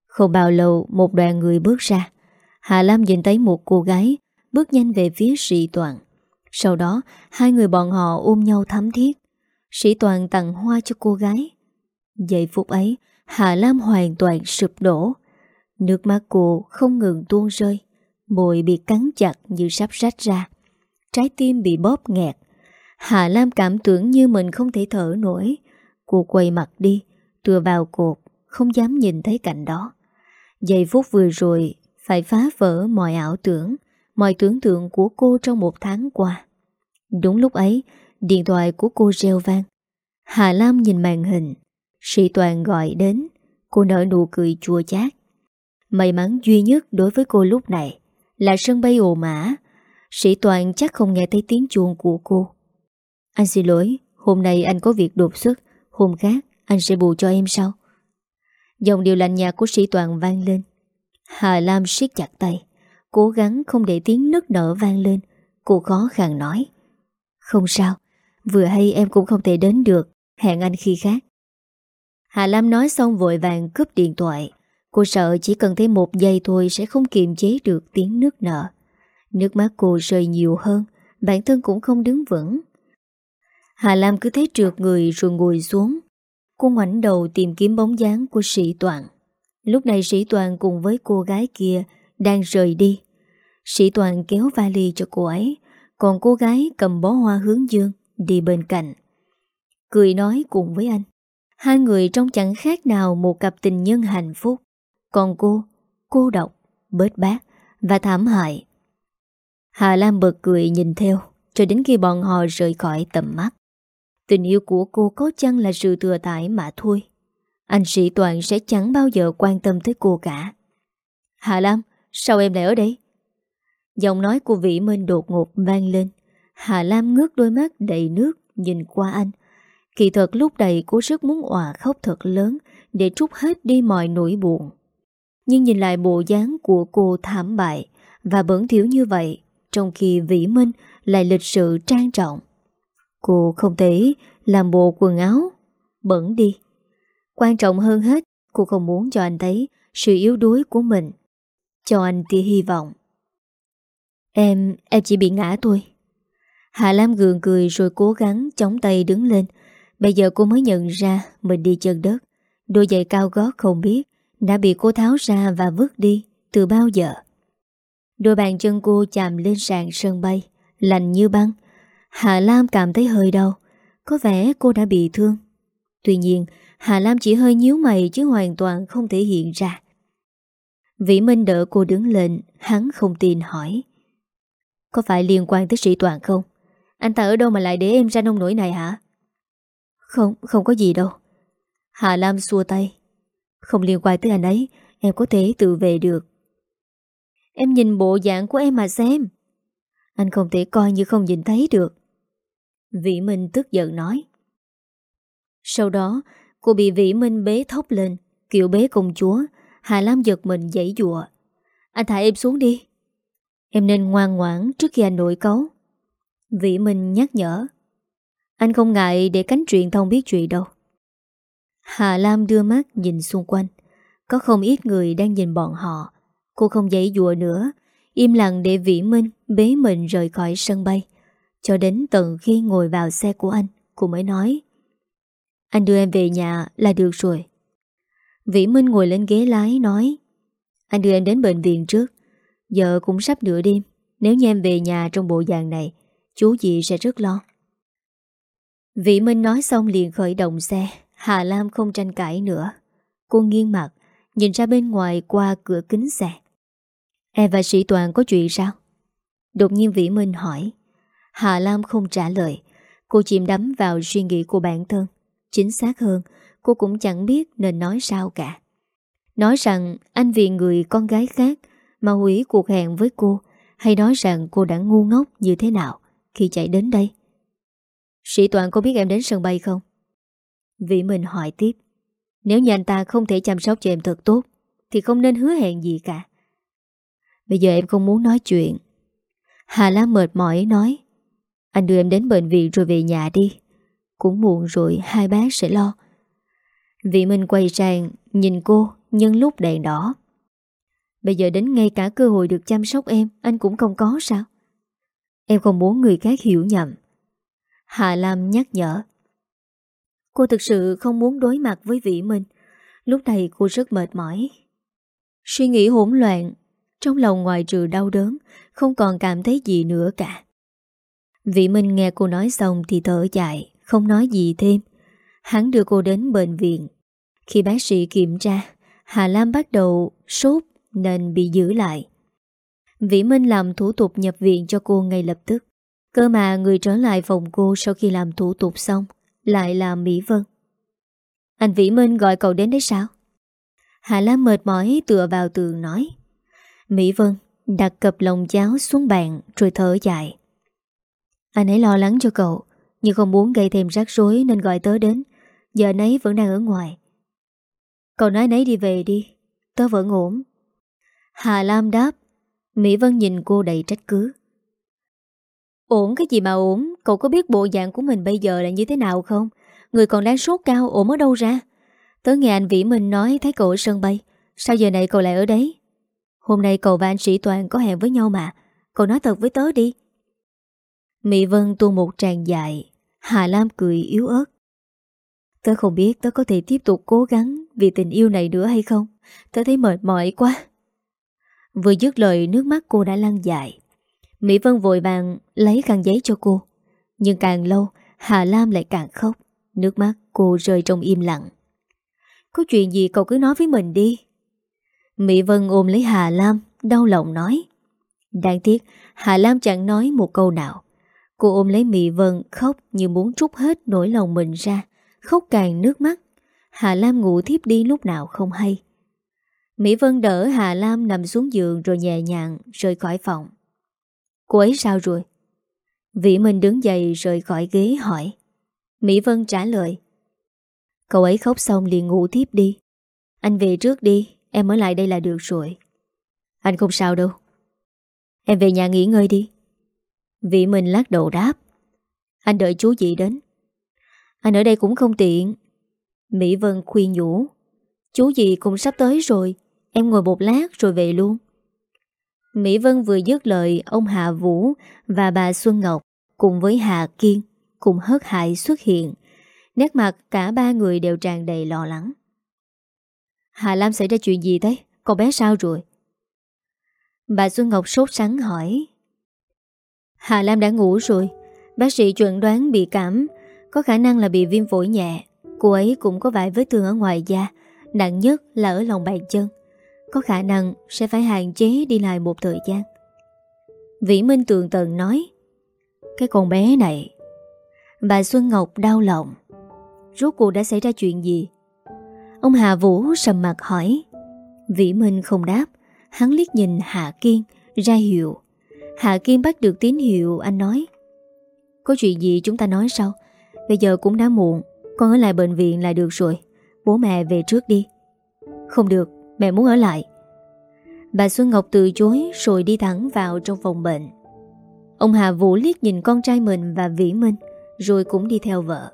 Không bao lâu, một đoàn người bước ra. Hà Lam nhìn thấy một cô gái Bước nhanh về phía sĩ toàn. Sau đó, hai người bọn họ ôm nhau thắm thiết. Sĩ toàn tặng hoa cho cô gái. Giây phút ấy, Hà Lam hoàn toàn sụp đổ. Nước mắt cô không ngừng tuôn rơi. Môi bị cắn chặt như sắp rách ra. Trái tim bị bóp nghẹt. Hà Lam cảm tưởng như mình không thể thở nổi. Cô quay mặt đi, Tựa vào cột, Không dám nhìn thấy cảnh đó. Giây phút vừa rồi, Phải phá vỡ mọi ảo tưởng, Mọi tưởng tượng của cô trong một tháng qua. Đúng lúc ấy, Điện thoại của cô reo vang. Hà Lam nhìn màn hình. Sĩ Toàn gọi đến. Cô nở nụ cười chua chát. May mắn duy nhất đối với cô lúc này Là sân bay ồ mã. Sĩ Toàn chắc không nghe thấy tiếng chuông của cô. Anh xin lỗi, Hôm nay anh có việc đột xuất, Hôm khác anh sẽ bù cho em sau. Dòng điều lạnh nhạt của sĩ Toàn vang lên. Hà Lam siết chặt tay, Cố gắng không để tiếng nức nở vang lên. Cô khó khăn nói, Không sao, Vừa hay em cũng không thể đến được, Hẹn anh khi khác. Hà Lam nói xong vội vàng cướp điện thoại. Cô sợ chỉ cần thấy một giây thôi Sẽ không kiềm chế được tiếng nước nở. Nước mắt cô rơi nhiều hơn, Bản thân cũng không đứng vững. Hà Lam cứ thế trượt người rồi ngồi xuống. Cô ngoảnh đầu tìm kiếm bóng dáng của sĩ Toàn. Lúc này sĩ Toàn cùng với cô gái kia Đang rời đi. Sĩ Toàn kéo vali cho cô ấy Còn cô gái cầm bó hoa hướng dương Đi bên cạnh. Cười nói cùng với anh Hai người trông chẳng khác nào một cặp tình nhân hạnh phúc. Còn cô, cô độc, bớt bát và thảm hại. Hà Lam bật cười nhìn theo Cho đến khi bọn họ rời khỏi tầm mắt. Tình yêu của cô có chăng là sự thừa tải mà thôi. Anh sĩ Toàn sẽ chẳng bao giờ quan tâm tới cô cả. Hà Lam, sao em lại ở đây? Giọng nói của Vĩ Minh đột ngột vang lên. Hà Lam ngước đôi mắt đầy nước Nhìn qua anh. Kỳ thật lúc đầy cô rất muốn òa khóc thật lớn Để trút hết đi mọi nỗi buồn. Nhưng nhìn lại bộ dáng của cô thảm bại Và bẩn thiếu như vậy Trong khi Vĩ Minh lại lịch sự trang trọng. Cô không thể làm bộ quần áo. Bẩn đi. Quan trọng hơn hết Cô không muốn cho anh thấy Sự yếu đuối của mình. Cho anh tia hy vọng. Em, em chỉ bị ngã thôi. Hạ Lam gượng cười rồi cố gắng chống tay đứng lên. Bây giờ cô mới nhận ra Mình đi chân đất. Đôi giày cao gót không biết Đã bị cô tháo ra và vứt đi Từ bao giờ. Đôi bàn chân cô chạm lên sàn sân bay Lạnh như băng. Hà Lam cảm thấy hơi đau. Có vẻ cô đã bị thương. Tuy nhiên Hà Lam chỉ hơi nhíu mày Chứ hoàn toàn không thể hiện ra. Vĩ Minh đỡ cô đứng lên Hắn không tin hỏi. Có phải liên quan tới sĩ toàn không? Anh ta ở đâu mà lại để em ra nông nổi này hả? Không, không có gì đâu. Hà Lam xua tay. Không liên quan tới anh ấy Em có thể tự về được. Em nhìn bộ dạng của em mà xem. Anh không thể coi như không nhìn thấy được. Vĩ Minh tức giận nói. Sau đó, Cô bị Vĩ Minh bế thốc lên, Kiểu bế công chúa, Hà Lam giật mình dãy dụa Anh thả em xuống đi. Em nên ngoan ngoãn trước khi anh nổi cấu Vĩ Minh nhắc nhở. Anh không ngại để cánh truyền thông biết chuyện đâu. Hà Lam đưa mắt nhìn xung quanh. Có không ít người đang nhìn bọn họ. Cô không dãy dụa nữa, Im lặng để Vĩ Minh bế mình rời khỏi sân bay. Cho đến tận khi ngồi vào xe của anh, Cô mới nói, Anh đưa em về nhà là được rồi. Vĩ Minh ngồi lên ghế lái nói, Anh đưa em đến bệnh viện trước, Giờ cũng sắp nửa đêm, Nếu như em về nhà trong bộ dạng này, Chú chị sẽ rất lo. Vĩ Minh nói xong liền khởi động xe, Hà Lam không tranh cãi nữa. Cô nghiêng mặt, Nhìn ra bên ngoài qua cửa kính xe. Em và sĩ toàn có chuyện sao? Đột nhiên Vĩ Minh hỏi. Hà Lam không trả lời. Cô chìm đắm vào suy nghĩ của bản thân. Chính xác hơn, Cô cũng chẳng biết nên nói sao cả. Nói rằng anh vì người con gái khác Mà hủy cuộc hẹn với cô, Hay nói rằng cô đã ngu ngốc như thế nào Khi chạy đến đây? Sĩ Toàn có biết em đến sân bay không? Vĩ Minh hỏi tiếp. Nếu như anh ta không thể chăm sóc cho em thật tốt, Thì không nên hứa hẹn gì cả. Bây giờ em không muốn nói chuyện. Hà Lam mệt mỏi nói. Anh đưa em đến bệnh viện rồi về nhà đi. Cũng muộn rồi, hai bác sẽ lo. Vị Minh quay sang, Nhìn cô, nhân lúc đèn đỏ. Bây giờ đến ngay cả cơ hội được chăm sóc em, Anh cũng không có sao. Em không muốn người khác hiểu nhầm. Hà Lam nhắc nhở. Cô thực sự không muốn đối mặt với Vĩ Minh. Lúc này cô rất mệt mỏi. Suy nghĩ hỗn loạn, Trong lòng ngoài trừ đau đớn, Không còn cảm thấy gì nữa cả. Vị Minh nghe cô nói xong Thì thở dài, Không nói gì thêm. Hắn đưa cô đến bệnh viện. Khi bác sĩ kiểm tra, Hà Lam bắt đầu sốt Nên bị giữ lại. Vĩ Minh làm thủ tục nhập viện cho cô ngay lập tức. Cơ mà người trở lại phòng cô Sau khi làm thủ tục xong, Lại là Mỹ Vân. Anh Vĩ Minh gọi cậu đến đấy sao? Hà Lam mệt mỏi tựa vào tường nói. Mỹ Vân, đặt cặp lòng cháo xuống bàn Rồi thở dài. Anh ấy lo lắng cho cậu, Nhưng không muốn gây thêm rắc rối Nên gọi tớ đến. Giờ nấy vẫn đang ở ngoài. Cậu nói nấy đi về đi, Tớ vẫn ổn. Hà Lam đáp, Mỹ Vân nhìn cô đầy trách cứ. Ổn cái gì mà ổn, Cậu có biết bộ dạng của mình bây giờ là như thế nào không? Người còn đang sốt cao, ổn ở đâu ra? Tớ nghe anh Vĩ Minh nói thấy cậu ở sân bay, Sao giờ này cậu lại ở đấy? Hôm nay cậu và anh Sĩ Toàn có hẹn với nhau mà, Cậu nói thật với tớ đi. Mỹ Vân tuôn một tràng dài, Hà Lam cười yếu ớt. Tớ không biết tớ có thể tiếp tục cố gắng Vì tình yêu này nữa hay không. Tớ thấy mệt mỏi quá. Vừa dứt lời, nước mắt cô đã lăn dài. Mỹ Vân vội vàng lấy khăn giấy cho cô. Nhưng càng lâu, Hà Lam lại càng khóc. Nước mắt cô rơi trong im lặng. Có chuyện gì cậu cứ nói với mình đi. Mỹ Vân ôm lấy Hà Lam, Đau lòng nói. Đáng tiếc, Hà Lam chẳng nói một câu nào. Cô ôm lấy Mỹ Vân khóc như muốn trút hết nỗi lòng mình ra Khóc càng nước mắt Hà Lam ngủ thiếp đi lúc nào không hay Mỹ Vân đỡ Hà Lam nằm xuống giường rồi nhẹ nhàng rời khỏi phòng. Cô ấy sao rồi? Vĩ Minh đứng dậy rời khỏi ghế hỏi. Mỹ Vân trả lời. Cậu ấy khóc xong liền ngủ thiếp đi. Anh về trước đi, em ở lại đây là được rồi. Anh không sao đâu. Em về nhà nghỉ ngơi đi vị Minh lắc đầu đáp. Anh đợi chú dị đến. Anh ở đây cũng không tiện. Mỹ Vân khuyên nhủ. Chú dị cũng sắp tới rồi. Em ngồi một lát rồi về luôn Mỹ Vân vừa dứt lời, Ông Hạ Vũ và bà Xuân Ngọc Cùng với Hà Kiên Cùng hớt hại xuất hiện Nét mặt cả ba người đều tràn đầy lo lắng Hà Lam xảy ra chuyện gì thế Con bé sao rồi Bà Xuân Ngọc sốt sắng hỏi Hà Lam đã ngủ rồi. Bác sĩ chuẩn đoán bị cảm, Có khả năng là bị viêm phổi nhẹ. Cô ấy cũng có vài vết thương ở ngoài da, Nặng nhất là ở lòng bàn chân. Có khả năng sẽ phải hạn chế đi lại một thời gian. Vĩ Minh tường tần nói, Cái con bé này, Bà Xuân Ngọc đau lòng. Rốt cuộc đã xảy ra chuyện gì? Ông Hà Vũ sầm mặt hỏi. Vĩ Minh không đáp, Hắn liếc nhìn Hạ Kiên, Ra hiệu Hạ Kiên bắt được tín hiệu, anh nói. Có chuyện gì chúng ta nói sau? Bây giờ cũng đã muộn, Con ở lại bệnh viện là được rồi. Bố mẹ về trước đi. Không được, Mẹ muốn ở lại. Bà Xuân Ngọc từ chối rồi đi thẳng vào trong phòng bệnh. Ông Hà Vũ liếc nhìn con trai mình và Vĩ Minh, Rồi cũng đi theo vợ.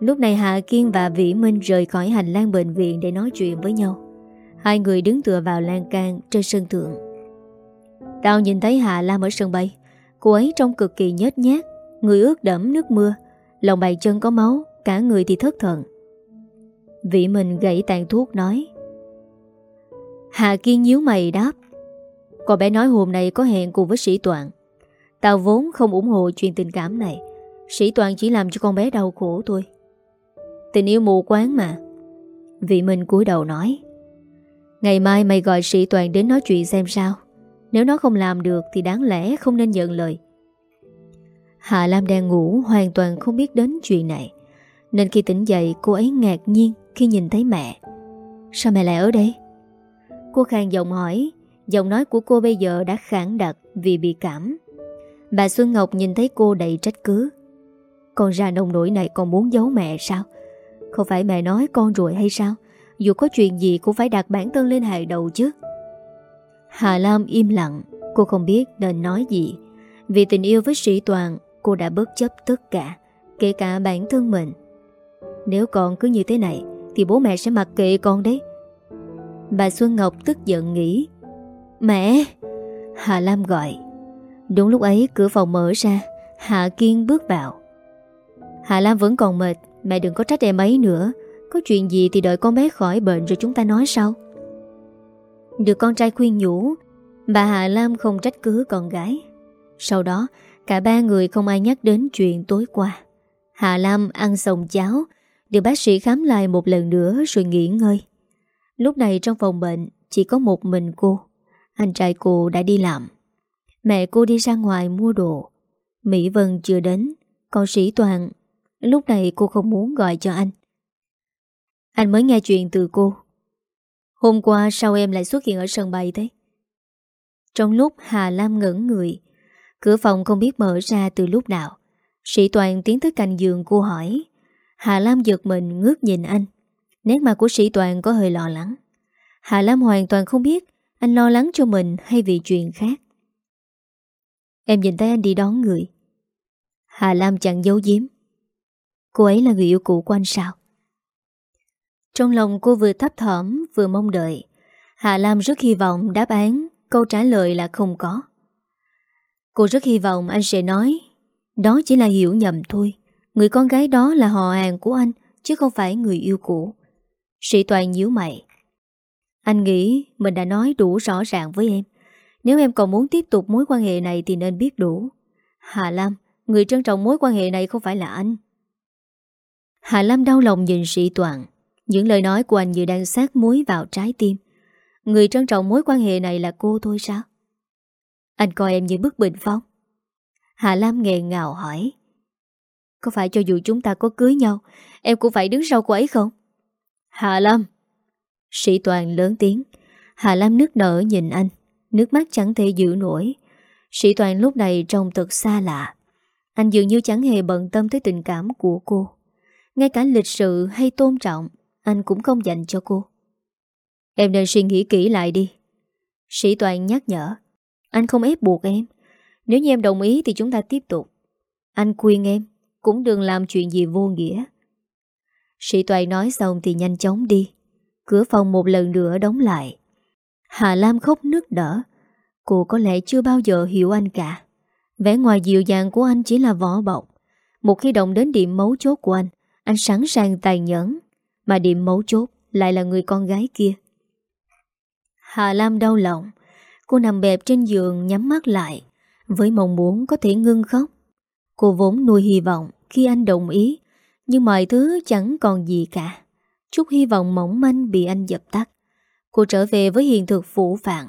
Lúc này Hà Kiên và Vĩ Minh rời khỏi hành lang bệnh viện để nói chuyện với nhau. Hai người đứng tựa vào lan can trên sân thượng. Tao nhìn thấy Hà Lam ở sân bay. Cô ấy trông cực kỳ nhết nhát Người ướt đẫm nước mưa. Lòng bàn chân có máu, Cả người thì thất thần. Vị mình gãy tàn thuốc nói. Hà Kiên nhíu mày đáp. Cô bé nói hôm nay có hẹn cùng với sĩ Toàn. Tao vốn không ủng hộ chuyện tình cảm này. Sĩ Toàn chỉ làm cho con bé đau khổ thôi. Tình yêu mù quáng mà. Vị Minh cúi đầu nói. Ngày mai mày gọi sĩ Toàn đến nói chuyện xem sao. Nếu nó không làm được Thì đáng lẽ không nên nhận lời. Hà Lam đang ngủ, Hoàn toàn không biết đến chuyện này. Nên khi tỉnh dậy, cô ấy ngạc nhiên Khi nhìn thấy mẹ. Sao mẹ lại ở đây? Cô khang giọng hỏi. Giọng nói của cô bây giờ đã khẳng đặc Vì bị cảm. Bà Xuân Ngọc nhìn thấy cô đầy trách cứ. Con ra nông nổi này còn muốn giấu mẹ sao? Không phải mẹ nói con rồi hay sao? Dù có chuyện gì cũng phải đặt bản thân lên hàng đầu chứ. Hà Lam im lặng, Cô không biết nên nói gì. Vì tình yêu với sĩ toàn, Cô đã bất chấp tất cả, Kể cả bản thân mình. Nếu còn cứ như thế này, Thì bố mẹ sẽ mặc kệ con đấy. Bà Xuân Ngọc tức giận nghĩ, Mẹ! Hà Lam gọi. Đúng lúc ấy, cửa phòng mở ra, Hạ Kiên bước vào. Hà Lam vẫn còn mệt, Mẹ đừng có trách em ấy nữa. Có chuyện gì thì đợi con bé khỏi bệnh rồi chúng ta nói sau. Được con trai khuyên nhủ, Bà Hà Lam không trách cứ con gái. Sau đó, Cả ba người không ai nhắc đến chuyện tối qua. Hà Lam ăn xong cháo, Được bác sĩ khám lại một lần nữa rồi nghỉ ngơi. Lúc này trong phòng bệnh, Chỉ có một mình cô. Anh trai cô đã đi làm. Mẹ cô đi ra ngoài mua đồ. Mỹ Vân chưa đến Còn sĩ Toàn. Lúc này cô không muốn gọi cho anh. Anh mới nghe chuyện từ cô. Hôm qua sao em lại xuất hiện ở sân bay thế? Trong lúc Hà Lam ngẩn người, Cửa phòng không biết mở ra từ lúc nào. Sĩ Toàn tiến tới cạnh giường cô hỏi. Hà Lam giật mình ngước nhìn anh. Nét mặt của sĩ Toàn có hơi lo lắng. Hà Lam hoàn toàn không biết Anh lo lắng cho mình hay vì chuyện khác. Em nhìn thấy anh đi đón người. Hà Lam chẳng giấu giếm. Cô ấy là người yêu cũ của anh sao? Trong lòng cô vừa thấp thỏm, Vừa mong đợi. Hà Lam rất hy vọng đáp án, Câu trả lời là không có. Cô rất hy vọng anh sẽ nói, Đó chỉ là hiểu nhầm thôi. Người con gái đó là họ hàng của anh, Chứ không phải người yêu cũ. Sĩ Toàn nhíu mày. Anh nghĩ mình đã nói đủ rõ ràng với em. Nếu em còn muốn tiếp tục mối quan hệ này Thì nên biết đủ. Hà Lam, Người trân trọng mối quan hệ này không phải là anh. Hà Lam đau lòng nhìn sĩ Toàn. Những lời nói của anh như đang sát muối vào trái tim. Người trân trọng mối quan hệ này là cô thôi sao? Anh coi em như bức bình phong. Hà Lam nghẹn ngào hỏi. Có phải cho dù chúng ta có cưới nhau, Em cũng phải đứng sau cô ấy không? Hà Lam. Sĩ Toàn lớn tiếng. Hà Lam nước nở nhìn anh. Nước mắt chẳng thể giữ nổi. Sĩ Toàn lúc này trông thật xa lạ. Anh dường như chẳng hề bận tâm tới tình cảm của cô. Ngay cả lịch sự hay tôn trọng anh cũng không dành cho cô. Em nên suy nghĩ kỹ lại đi. Sĩ Toàn nhắc nhở. Anh không ép buộc em. Nếu như em đồng ý thì chúng ta tiếp tục. Anh khuyên em, Cũng đừng làm chuyện gì vô nghĩa. Sĩ Toàn nói xong thì nhanh chóng đi. Cửa phòng một lần nữa đóng lại. Hà Lam khóc nước đỡ Cô có lẽ chưa bao giờ hiểu anh cả. Vẻ ngoài dịu dàng của anh chỉ là vỏ bọc. Một khi động đến điểm mấu chốt của anh Anh sẵn sàng tài nhẫn. Mà điểm mấu chốt lại là người con gái kia. Hà Lam đau lòng. Cô nằm bẹp trên giường nhắm mắt lại, Với mong muốn có thể ngưng khóc. Cô vốn nuôi hy vọng Khi anh đồng ý, Nhưng mọi thứ chẳng còn gì cả. Chút hy vọng mỏng manh bị anh dập tắt. Cô trở về với hiện thực phủ phạn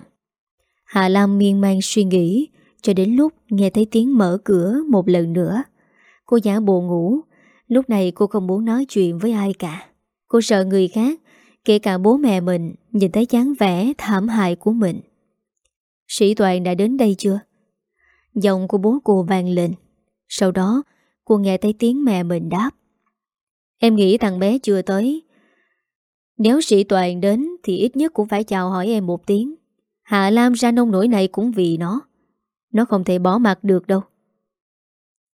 Hạ Lam miên man suy nghĩ, Cho đến lúc nghe thấy tiếng mở cửa một lần nữa. Cô giả bộ ngủ. Lúc này cô không muốn nói chuyện với ai cả. Cô sợ người khác, Kể cả bố mẹ mình, Nhìn thấy chán vẻ thảm hại của mình. Sĩ Toàn đã đến đây chưa? Giọng của bố cô vang lên. Sau đó, cô nghe thấy tiếng mẹ mình đáp. Em nghĩ thằng bé chưa tới. Nếu sĩ Toàn đến Thì ít nhất cũng phải chào hỏi em một tiếng. Hạ Lam ra nông nổi này cũng vì nó. Nó không thể bỏ mặt được đâu.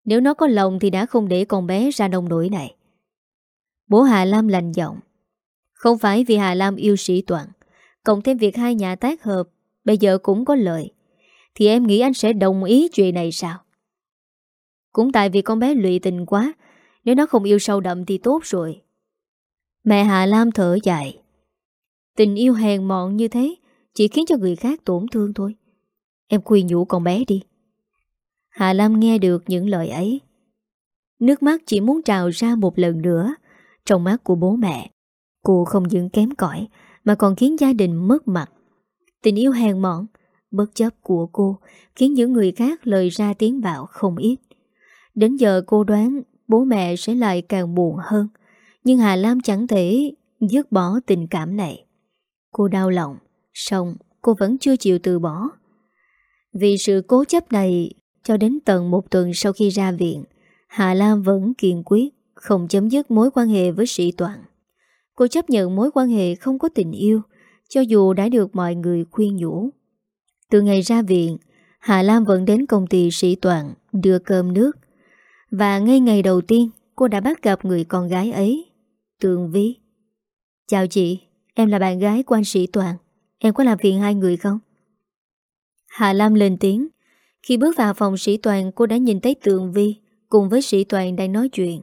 Nếu nó có lòng Thì đã không để con bé ra nông nổi này. Bố hà Lam lành giọng. Không phải vì Hà Lam yêu sĩ Toàn, Cộng thêm việc hai nhà tác hợp, Bây giờ cũng có lợi. Thì em nghĩ anh sẽ đồng ý chuyện này sao? Cũng tại vì con bé lụy tình quá, Nếu nó không yêu sâu đậm thì tốt rồi. Mẹ Hà Lam thở dài. Tình yêu hèn mọn như thế, Chỉ khiến cho người khác tổn thương thôi. Em khuyên nhủ con bé đi. Hà Lam nghe được những lời ấy. Nước mắt chỉ muốn trào ra một lần nữa trong mắt của bố mẹ. Cô không những kém cỏi, Mà còn khiến gia đình mất mặt. Tình yêu hèn mọn, Bất chấp của cô, Khiến những người khác lời ra tiếng bạo không ít. Đến giờ cô đoán Bố mẹ sẽ lại càng buồn hơn, Nhưng Hà Lam chẳng thể Dứt bỏ tình cảm này. Cô đau lòng, Xong cô vẫn chưa chịu từ bỏ. Vì sự cố chấp này, Cho đến tận một tuần sau khi ra viện, Hà Lam vẫn kiên quyết. Không chấm dứt mối quan hệ với sĩ Toàn Cô chấp nhận mối quan hệ không có tình yêu Cho dù đã được mọi người khuyên nhủ Từ ngày ra viện Hà Lam vẫn đến công ty sĩ Toàn Đưa cơm nước Và ngay ngày đầu tiên Cô đã bắt gặp người con gái ấy Tường Vi Chào chị, em là bạn gái của anh Sĩ Toàn. Em có làm phiền hai người không? Hà Lam lên tiếng. Khi bước vào phòng Sĩ Toàn cô đã nhìn thấy Tường Vi cùng với Sĩ Toàn đang nói chuyện.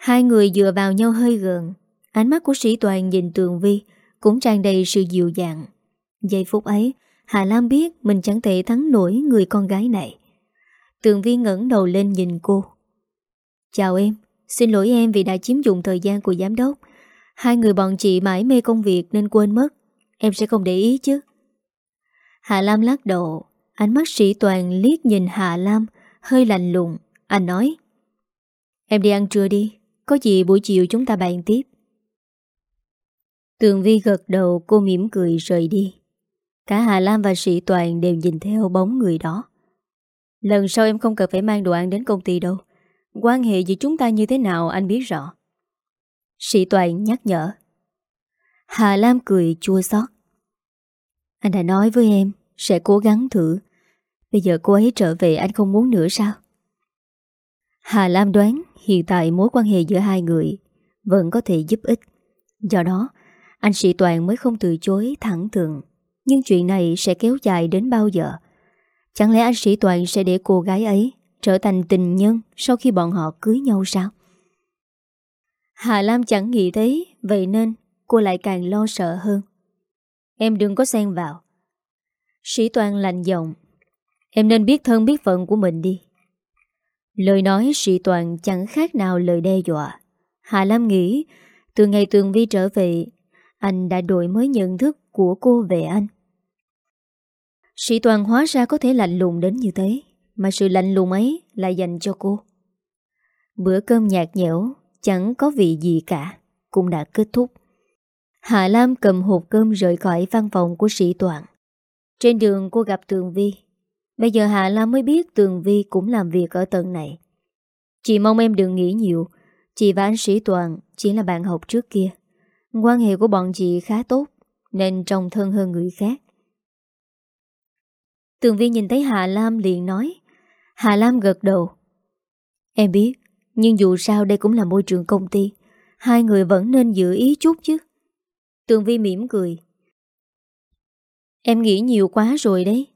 Hai người dựa vào nhau hơi gần. Ánh mắt của Sĩ Toàn nhìn Tường Vi cũng tràn đầy sự dịu dàng. Giây phút ấy, Hà Lam biết mình chẳng thể thắng nổi người con gái này. Tường Vi ngẩng đầu lên nhìn cô. Chào em, xin lỗi em vì đã chiếm dụng thời gian của giám đốc. Hai người bọn chị mãi mê công việc nên quên mất. Em sẽ không để ý chứ. Hà Lam lắc đầu, ánh mắt sĩ toàn liếc nhìn Hà Lam, hơi lạnh lùng. Anh nói, Em đi ăn trưa đi, có gì buổi chiều chúng ta bàn tiếp. Tường Vi gật đầu, cô mỉm cười rời đi. Cả Hà Lam và sĩ toàn đều nhìn theo bóng người đó. Lần sau em không cần phải mang đồ ăn đến công ty đâu. Quan hệ giữa chúng ta như thế nào anh biết rõ. Sĩ toàn nhắc nhở. Hà Lam cười chua xót. Anh đã nói với em, sẽ cố gắng thử. Bây giờ cô ấy trở về, anh không muốn nữa sao? Hà Lam đoán hiện tại mối quan hệ giữa hai người vẫn có thể giúp ích. Do đó, anh sĩ toàn mới không từ chối thẳng thừng. Nhưng chuyện này sẽ kéo dài đến bao giờ? Chẳng lẽ anh sĩ toàn sẽ để cô gái ấy trở thành tình nhân sau khi bọn họ cưới nhau sao? Hà Lam chẳng nghĩ thế, vậy nên cô lại càng lo sợ hơn. Em đừng có xen vào. Sĩ Toàn lạnh giọng. Em nên biết thân biết phận của mình đi. Lời nói sĩ Toàn chẳng khác nào lời đe dọa. Hà Lam nghĩ, từ ngày Tường Vi trở về, anh đã đổi mới nhận thức của cô về anh. Sĩ Toàn hóa ra có thể lạnh lùng đến như thế, mà sự lạnh lùng ấy là dành cho cô. Bữa cơm nhạt nhẽo, chẳng có vị gì cả, cũng đã kết thúc. Hạ Lam cầm hộp cơm rời khỏi văn phòng của sĩ Toàn. Trên đường cô gặp Tường Vi. Bây giờ Hạ Lam mới biết Tường Vi cũng làm việc ở tận này. Chị mong em đừng nghĩ nhiều. Chị và anh sĩ Toàn chỉ là bạn học trước kia. Quan hệ của bọn chị khá tốt, nên trông thân hơn người khác. Tường Vi nhìn thấy Hạ Lam liền nói. Hạ Lam gật đầu. Em biết, nhưng dù sao đây cũng là môi trường công ty. Hai người vẫn nên giữ ý chút chứ. Tường Vi mỉm cười. Em nghĩ nhiều quá rồi đấy.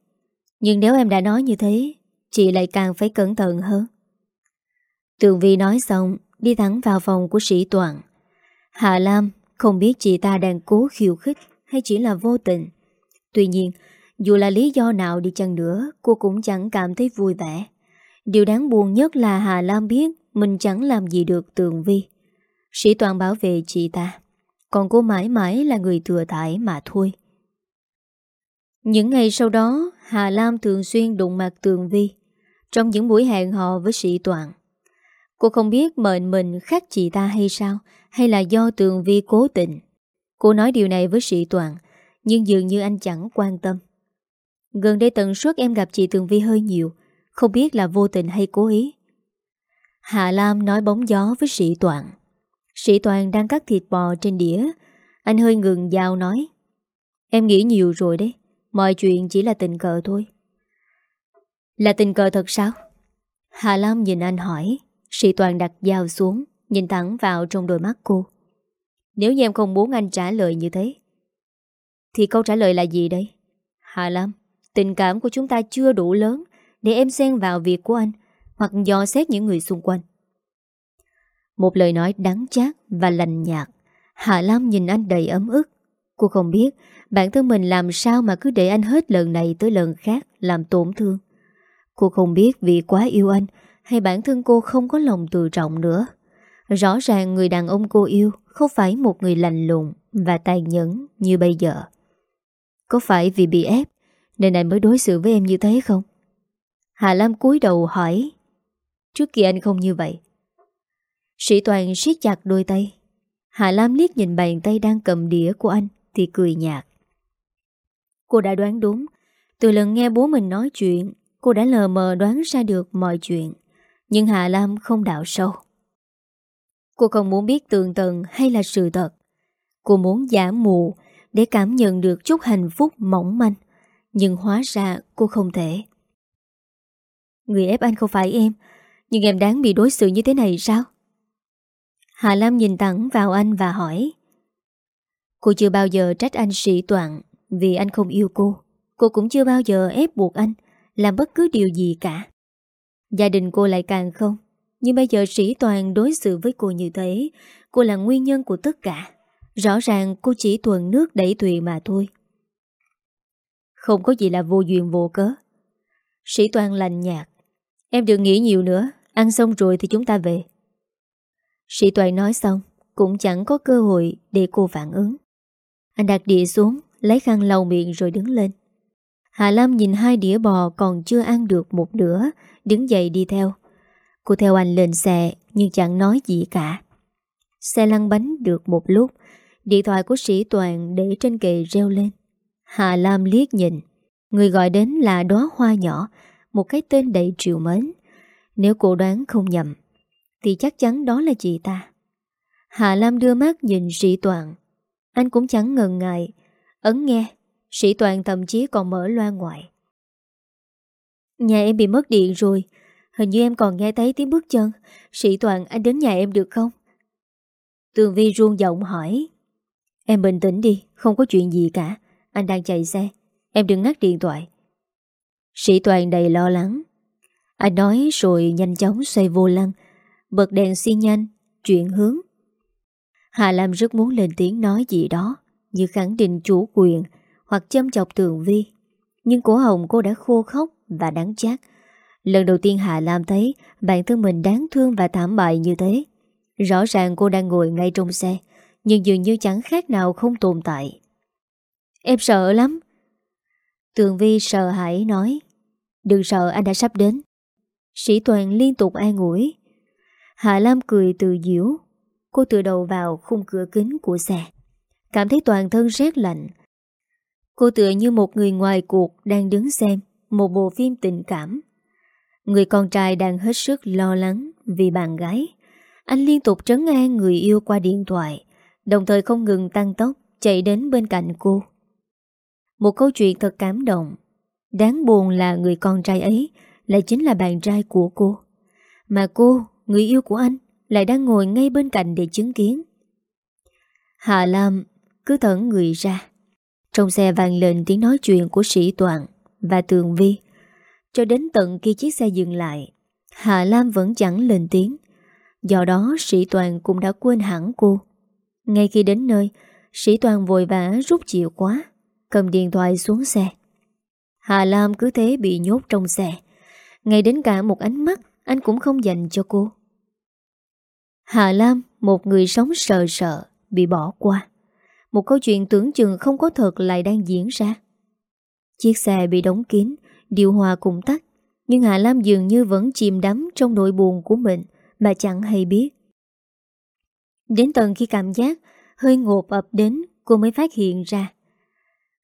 Nhưng nếu em đã nói như thế, chị lại càng phải cẩn thận hơn. Tường Vi nói xong, đi thẳng vào phòng của sĩ Toàn. Hạ Lam không biết chị ta đang cố khiêu khích hay chỉ là vô tình. Tuy nhiên, dù là lý do nào đi chăng nữa, cô cũng chẳng cảm thấy vui vẻ. Điều đáng buồn nhất là Hà Lam biết mình chẳng làm gì được Tường Vi. Sĩ Toàn bảo vệ chị ta. Còn cô mãi mãi là người thừa thải mà thôi. Những ngày sau đó, Hà Lam thường xuyên đụng mặt Tường Vi trong những buổi hẹn hò với sĩ Toàn. Cô không biết mệnh mình khác chị ta hay sao, hay là do Tường Vi cố tình. Cô nói điều này với sĩ Toàn, nhưng dường như anh chẳng quan tâm. Gần đây tần suất em gặp chị Tường Vi hơi nhiều, không biết là vô tình hay cố ý. Hạ Lam nói bóng gió với sĩ Toàn. Sĩ Toàn đang cắt thịt bò trên đĩa. Anh hơi ngừng dao nói. Em nghĩ nhiều rồi đấy. Mọi chuyện chỉ là tình cờ thôi. Là tình cờ thật sao? Hà Lam nhìn anh hỏi. Sĩ Toàn đặt dao xuống, nhìn thẳng vào trong đôi mắt cô. Nếu như em không muốn anh trả lời như thế, thì câu trả lời là gì đây? Hà Lam, tình cảm của chúng ta chưa đủ lớn để em xen vào việc của anh hoặc dò xét những người xung quanh. Một lời nói đắng chát và lành nhạt. Hạ Lam nhìn anh đầy ấm ức. Cô không biết bản thân mình làm sao mà cứ để anh hết lần này tới lần khác làm tổn thương. Cô không biết vì quá yêu anh hay bản thân cô không có lòng tự trọng nữa. Rõ ràng người đàn ông cô yêu không phải một người lành lùng và tàn nhẫn như bây giờ. Có phải vì bị ép nên anh mới đối xử với em như thế không? Hà Lam cúi đầu hỏi Trước kia anh không như vậy Sĩ Toàn siết chặt đôi tay Hà Lam liếc nhìn bàn tay đang cầm đĩa của anh Thì cười nhạt Cô đã đoán đúng. Từ lần nghe bố mình nói chuyện, Cô đã lờ mờ đoán ra được mọi chuyện. Nhưng Hà Lam không đạo sâu. Cô không muốn biết tường tận hay là sự thật. Cô muốn giả mù Để cảm nhận được chút hạnh phúc mỏng manh. Nhưng hóa ra cô không thể. Người ép anh không phải em, Nhưng em đáng bị đối xử như thế này sao? Hà Lam nhìn thẳng vào anh và hỏi. Cô chưa bao giờ trách anh sĩ toạn vì anh không yêu cô. Cô cũng chưa bao giờ ép buộc anh làm bất cứ điều gì cả. Gia đình cô lại càng không. Nhưng bây giờ sĩ toàn đối xử với cô như thế, cô là nguyên nhân của tất cả. Rõ ràng cô chỉ thuần nước đẩy thuyền mà thôi. Không có gì là vô duyên vô cớ. Sĩ toàn lành nhạt. Em đừng nghĩ nhiều nữa, ăn xong rồi thì chúng ta về. Sĩ toàn nói xong, cũng chẳng có cơ hội để cô phản ứng. Anh đặt đĩa xuống, lấy khăn lau miệng rồi đứng lên. Hà Lam nhìn hai đĩa bò còn chưa ăn được một nửa, đứng dậy đi theo. Cô theo anh lên xe nhưng chẳng nói gì cả. Xe lăn bánh được một lúc, điện thoại của sĩ toàn để trên kệ reo lên. Hà Lam liếc nhìn, người gọi đến là đóa hoa nhỏ, một cái tên đầy triệu mến. Nếu cô đoán không nhầm, thì chắc chắn đó là chị ta. Hà Lam đưa mắt nhìn sĩ toàn. Anh cũng chẳng ngần ngại, ấn nghe, Sĩ Toàn thậm chí còn mở loa ngoại. Nhà em bị mất điện rồi, Hình như em còn nghe thấy tiếng bước chân. Sĩ Toàn, anh đến nhà em được không? Tường Vi ruông giọng hỏi. Em bình tĩnh đi, Không có chuyện gì cả, Anh đang chạy xe, Em đừng ngắt điện thoại. Sĩ Toàn đầy lo lắng. Anh nói rồi nhanh chóng xoay vô lăng, Bật đèn xi nhanh Chuyển hướng. Hà Lam rất muốn lên tiếng nói gì đó. Như khẳng định chủ quyền hoặc châm chọc tường vi. Nhưng cổ hồng cô đã khô khóc và đáng chát. Lần đầu tiên Hạ Lam thấy bản thân mình đáng thương và thảm bại như thế. Rõ ràng cô đang ngồi ngay trong xe, nhưng dường như chẳng khác nào không tồn tại. Em sợ lắm. Tường Vi sợ hãi nói, đừng sợ anh đã sắp đến. Sĩ Toàn liên tục an ủi. Hạ Lam cười từ diễu. Cô tựa đầu vào khung cửa kính của xe. Cảm thấy toàn thân rét lạnh, Cô tựa như một người ngoài cuộc đang đứng xem một bộ phim tình cảm. Người con trai đang hết sức lo lắng vì bạn gái. Anh liên tục trấn an người yêu qua điện thoại, đồng thời không ngừng tăng tốc chạy đến bên cạnh cô. Một câu chuyện thật cảm động. Đáng buồn là người con trai ấy lại chính là bạn trai của cô. Mà cô, người yêu của anh, lại đang ngồi ngay bên cạnh để chứng kiến. Hà Lam cứ thẫn người ra. Trong xe vang lên tiếng nói chuyện của sĩ Toàn và Tường Vi. Cho đến tận khi chiếc xe dừng lại, Hà Lam vẫn chẳng lên tiếng. Do đó sĩ Toàn cũng đã quên hẳn cô. Ngay khi đến nơi, sĩ Toàn vội vã rút chìa khóa, cầm điện thoại xuống xe. Hà Lam cứ thế bị nhốt trong xe. Ngay đến cả một ánh mắt anh cũng không dành cho cô. Hà Lam, một người sống sợ sợ, bị bỏ qua. Một câu chuyện tưởng chừng không có thật lại đang diễn ra. Chiếc xe bị đóng kín, Điều hòa cũng tắt, Nhưng Hạ Lam dường như vẫn chìm đắm Trong nỗi buồn của mình Mà chẳng hay biết. Đến tận khi cảm giác Hơi ngột ập đến, cô mới phát hiện ra.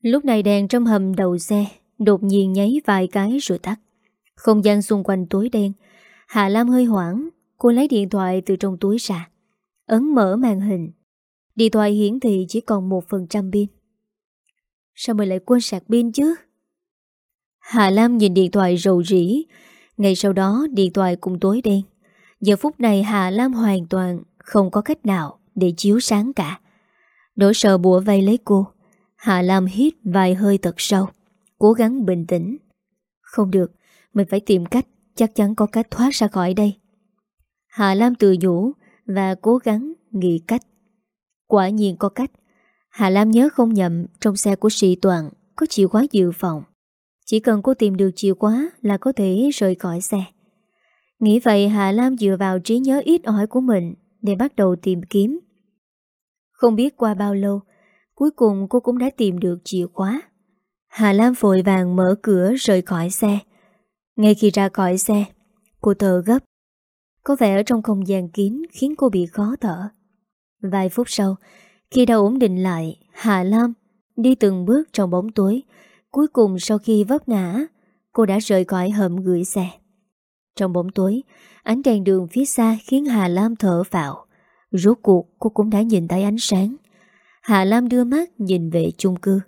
Lúc này đèn trong hầm đầu xe Đột nhiên nháy vài cái rồi tắt. Không gian xung quanh tối đen Hạ Lam hơi hoảng, Cô lấy điện thoại từ trong túi ra, Ấn mở màn hình. Điện thoại hiển thị chỉ còn 1% pin. Sao mày lại quên sạc pin chứ? Hà Lam nhìn điện thoại rầu rỉ. Ngày sau đó điện thoại cũng tối đen. Giờ phút này Hà Lam hoàn toàn không có cách nào để chiếu sáng cả. Nỗi sợ bùa vây lấy cô. Hà Lam hít vài hơi thật sâu. Cố gắng bình tĩnh. Không được, mình phải tìm cách, chắc chắn có cách thoát ra khỏi đây. Hà Lam tự nhủ và cố gắng nghĩ cách. Quả nhiên có cách. Hà Lam nhớ không nhầm, Trong xe của sĩ toàn có chìa khóa dự phòng. Chỉ cần cô tìm được chìa khóa Là có thể rời khỏi xe. Nghĩ vậy, Hà Lam dựa vào trí nhớ ít ỏi của mình Để bắt đầu tìm kiếm. Không biết qua bao lâu, Cuối cùng cô cũng đã tìm được chìa khóa. Hà Lam vội vàng mở cửa rời khỏi xe. Ngay khi ra khỏi xe, Cô thở gấp. Có vẻ ở trong không gian kín Khiến cô bị khó thở. Vài phút sau, khi đã ổn định lại, Hà Lam đi từng bước trong bóng tối. Cuối cùng sau khi vấp ngã, cô đã rời khỏi hầm gửi xe. Trong bóng tối, ánh đèn đường phía xa khiến Hà Lam thở phạo. Rốt cuộc cô cũng đã nhìn thấy ánh sáng. Hà Lam đưa mắt nhìn về chung cư.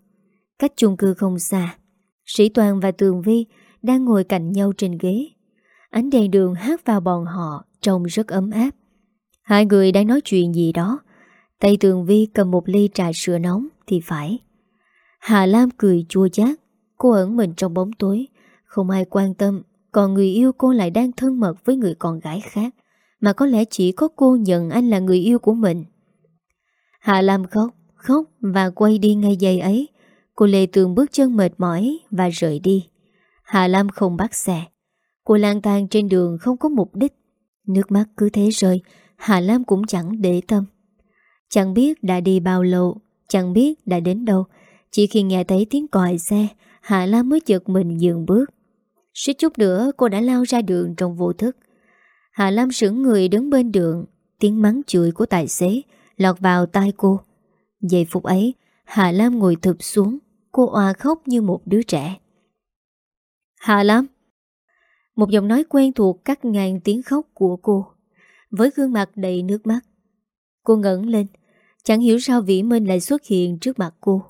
Cách chung cư không xa. Sĩ Toàn và Tường Vi đang ngồi cạnh nhau trên ghế. Ánh đèn đường hát vào bọn họ trông rất ấm áp. Hai người đang nói chuyện gì đó Tay Tường Vi cầm một ly trà sữa nóng thì phải. Hà Lam cười chua chát, cô ẩn mình trong bóng tối, không ai quan tâm, còn người yêu cô lại đang thân mật với người con gái khác, mà có lẽ chỉ có cô nhận anh là người yêu của mình. Hà Lam khóc, khóc và quay đi ngay giây ấy. Cô Lê Tường bước chân mệt mỏi và rời đi. Hà Lam không bắt xe. Cô lang thang trên đường không có mục đích. Nước mắt cứ thế rơi, Hà Lam cũng chẳng để tâm. Chẳng biết đã đi bao lâu, chẳng biết đã đến đâu. Chỉ khi nghe thấy tiếng còi xe, Hà Lam mới chợt mình dừng bước. Suýt chút nữa cô đã lao ra đường trong vô thức. Hà Lam sững người đứng bên đường, tiếng mắng chửi của tài xế lọt vào tai cô. Giây phút ấy, Hà Lam ngồi thụp xuống, cô òa khóc như một đứa trẻ. Hà Lam Một giọng nói quen thuộc cắt ngang tiếng khóc của cô, với gương mặt đầy nước mắt. Cô ngẩn lên, chẳng hiểu sao Vĩ Minh lại xuất hiện trước mặt cô.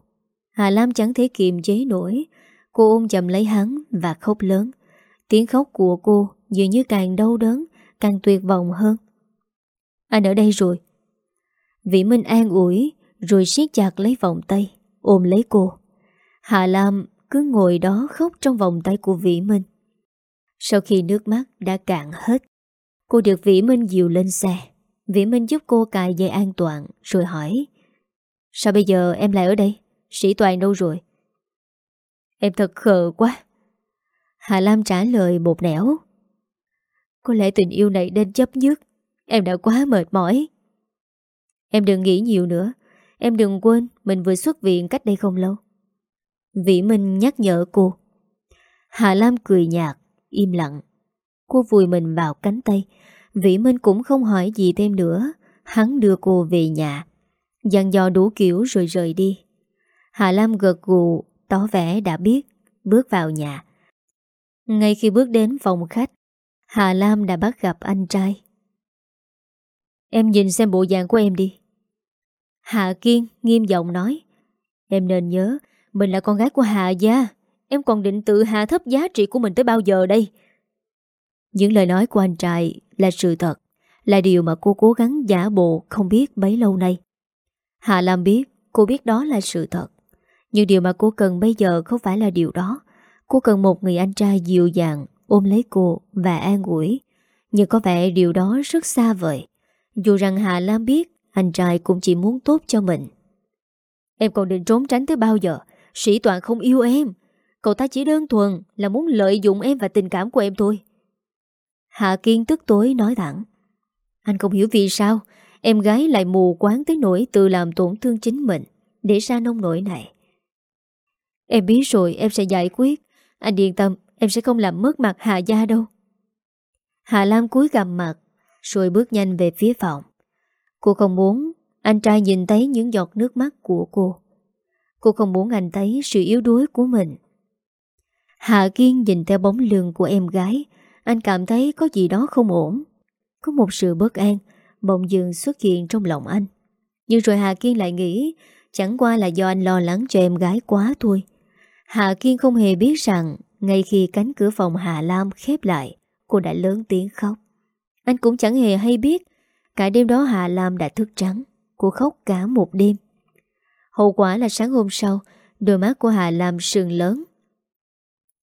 Hà Lam chẳng thể kiềm chế nổi, cô ôm chầm lấy hắn và khóc lớn. Tiếng khóc của cô dường như càng đau đớn, càng tuyệt vọng hơn. Anh ở đây rồi. Vĩ Minh an ủi, rồi siết chặt lấy vòng tay, ôm lấy cô. Hà Lam cứ ngồi đó khóc trong vòng tay của Vĩ Minh. Sau khi nước mắt đã cạn hết, cô được Vĩ Minh dìu lên xe. Vĩ Minh giúp cô cài dây an toàn rồi hỏi Sao bây giờ em lại ở đây? Sĩ Toàn đâu rồi? Em thật khờ quá. Hà Lam trả lời một nẻo. Có lẽ tình yêu này nên chấp nhất. Em đã quá mệt mỏi. Em đừng nghĩ nhiều nữa. Em đừng quên mình vừa xuất viện cách đây không lâu. Vĩ Minh nhắc nhở cô. Hà Lam cười nhạt, im lặng. Cô vùi mình vào cánh tay. Vĩ Minh cũng không hỏi gì thêm nữa. Hắn đưa cô về nhà. Dặn dò đủ kiểu rồi rời đi. Hà Lam gật gù, tỏ vẻ đã biết, bước vào nhà. Ngay khi bước đến phòng khách, Hà Lam đã bắt gặp anh trai. Em nhìn xem bộ dạng của em đi. Hạ Kiên nghiêm giọng nói Em nên nhớ Mình là con gái của Hạ Gia Em còn định tự hạ thấp giá trị của mình tới bao giờ đây những lời nói của anh trai Là sự thật, Là điều mà cô cố gắng giả bộ Không biết bấy lâu nay. Hạ Lam biết Cô biết đó là sự thật, Nhưng điều mà cô cần bây giờ không phải là điều đó. Cô cần một người anh trai dịu dàng Ôm lấy cô và an ủi. Nhưng có vẻ điều đó rất xa vời. Dù rằng Hạ Lam biết anh trai cũng chỉ muốn tốt cho mình. Em còn định trốn tránh tới bao giờ? Sĩ Toàn không yêu em. Cậu ta chỉ đơn thuần là muốn lợi dụng em và tình cảm của em thôi. Hạ Kiên tức tối nói thẳng. Anh không hiểu vì sao Em gái lại mù quáng tới nỗi tự làm tổn thương chính mình Để ra nông nổi này. Em biết rồi em sẽ giải quyết. Anh yên tâm Em sẽ không làm mất mặt Hạ Gia đâu. Hạ Lam cúi gầm mặt Rồi bước nhanh về phía phòng. Cô không muốn anh trai nhìn thấy những giọt nước mắt của cô. Cô không muốn anh thấy sự yếu đuối của mình. Hạ Kiên nhìn theo bóng lưng của em gái, anh cảm thấy có gì đó không ổn. Có một sự bất an, bỗng dường xuất hiện trong lòng anh. Nhưng rồi Hà Kiên lại nghĩ chẳng qua là do anh lo lắng cho em gái quá thôi. Hà Kiên không hề biết rằng ngay khi cánh cửa phòng Hà Lam khép lại, cô đã lớn tiếng khóc. Anh cũng chẳng hề hay biết Cả đêm đó Hà Lam đã thức trắng Cô khóc cả một đêm Hậu quả là sáng hôm sau Đôi mắt của Hà Lam sườn lớn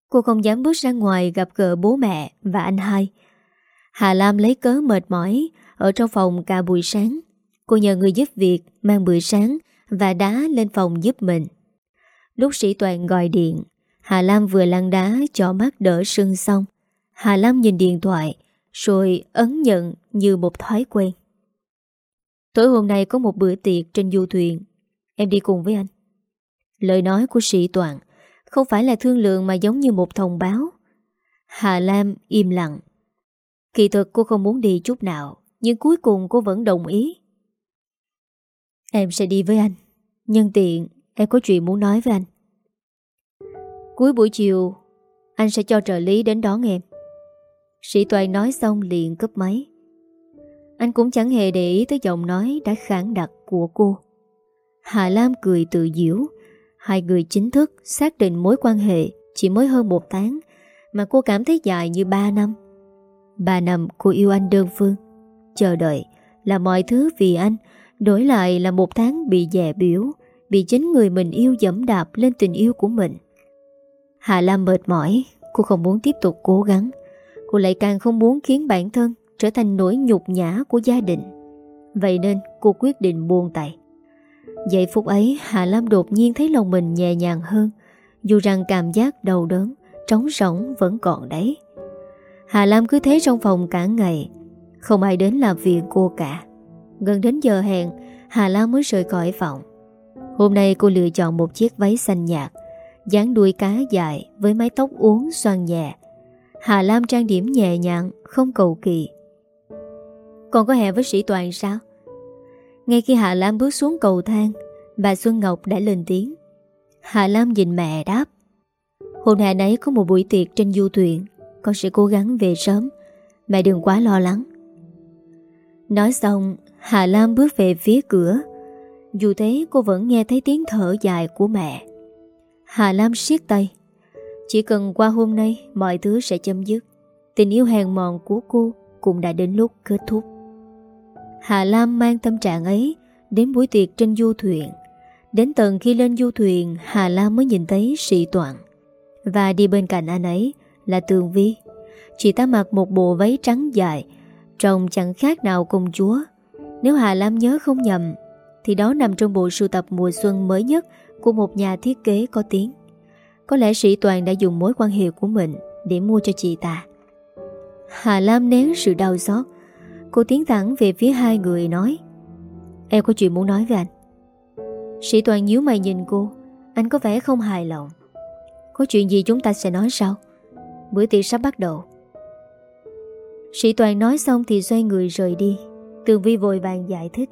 Cô không dám bước ra ngoài gặp gỡ bố mẹ và anh hai. Hà Lam lấy cớ mệt mỏi, Ở trong phòng cả buổi sáng. Cô nhờ người giúp việc mang bữa sáng Và đá lên phòng giúp mình. Lúc sĩ toàn gọi điện, Hà Lam vừa lăn đá cho mắt đỡ sưng xong. Hà Lam nhìn điện thoại, Rồi ấn nhận như một thói quen. Tối hôm nay có một bữa tiệc trên du thuyền. Em đi cùng với anh. Lời nói của sĩ toàn không phải là thương lượng mà giống như một thông báo. Hà Lam im lặng. Kỳ thực cô không muốn đi chút nào, Nhưng cuối cùng cô vẫn đồng ý. Em sẽ đi với anh. Nhân tiện, em có chuyện muốn nói với anh. Cuối buổi chiều, Anh sẽ cho trợ lý đến đón em. Sĩ Toàn nói xong liền cấp máy. Anh cũng chẳng hề để ý tới giọng nói đã khẳng đặc của cô. Hà Lam cười tự diễu. Hai người chính thức xác định mối quan hệ chỉ mới hơn một tháng mà cô cảm thấy dài như ba năm. Ba năm cô yêu anh đơn phương. Chờ đợi là mọi thứ vì anh, Đổi lại là một tháng bị dè biểu, Bị chính người mình yêu dẫm đạp lên tình yêu của mình Hà Lam mệt mỏi, Cô không muốn tiếp tục cố gắng Cô lại càng không muốn khiến bản thân Trở thành nỗi nhục nhã của gia đình Vậy nên cô quyết định buông tay Giây phút ấy, Hà Lam đột nhiên thấy lòng mình nhẹ nhàng hơn. Dù rằng cảm giác đau đớn, Trống rỗng vẫn còn đấy. Hà Lam cứ thế trong phòng cả ngày, Không ai đến làm việc cô cả. Gần đến giờ hẹn, Hà Lam mới rời khỏi phòng. Hôm nay cô lựa chọn một chiếc váy xanh nhạt, dáng đuôi cá dài Với mái tóc uốn xoăn nhẹ. Hà Lam trang điểm nhẹ nhàng, Không cầu kỳ. Còn có hẹn với sĩ toàn sao? Ngay khi Hà Lam bước xuống cầu thang, Bà Xuân Ngọc đã lên tiếng. Hà Lam nhìn mẹ đáp, Hôm nay nấy có một buổi tiệc trên du thuyền, Con sẽ cố gắng về sớm. Mẹ đừng quá lo lắng. Nói xong Hà Lam bước về phía cửa. Dù thế, cô vẫn nghe thấy tiếng thở dài của mẹ. Hà Lam siết tay, Chỉ cần qua hôm nay, Mọi thứ sẽ chấm dứt. Tình yêu hèn mòn của cô Cũng đã đến lúc kết thúc. Hà Lam mang tâm trạng ấy Đến buổi tiệc trên du thuyền. Đến tận khi lên du thuyền, Hà Lam mới nhìn thấy sĩ toàn Và đi bên cạnh anh ấy Là Tường Vi. Chị ta mặc một bộ váy trắng dài, Trông chẳng khác nào công chúa. Nếu Hà Lam nhớ không nhầm, Thì đó nằm trong bộ sưu tập mùa xuân mới nhất Của một nhà thiết kế có tiếng. Có lẽ sĩ Toàn đã dùng mối quan hệ của mình Để mua cho chị ta. Hà Lam nén sự đau xót Cô tiến thẳng về phía hai người nói, Em có chuyện muốn nói với anh. Sĩ Toàn nhíu mày nhìn cô, Anh có vẻ không hài lòng. Có chuyện gì chúng ta sẽ nói sau? Bữa tiệc sắp bắt đầu. Sĩ Toàn nói xong thì xoay người rời đi. Tường Vi vội vàng giải thích,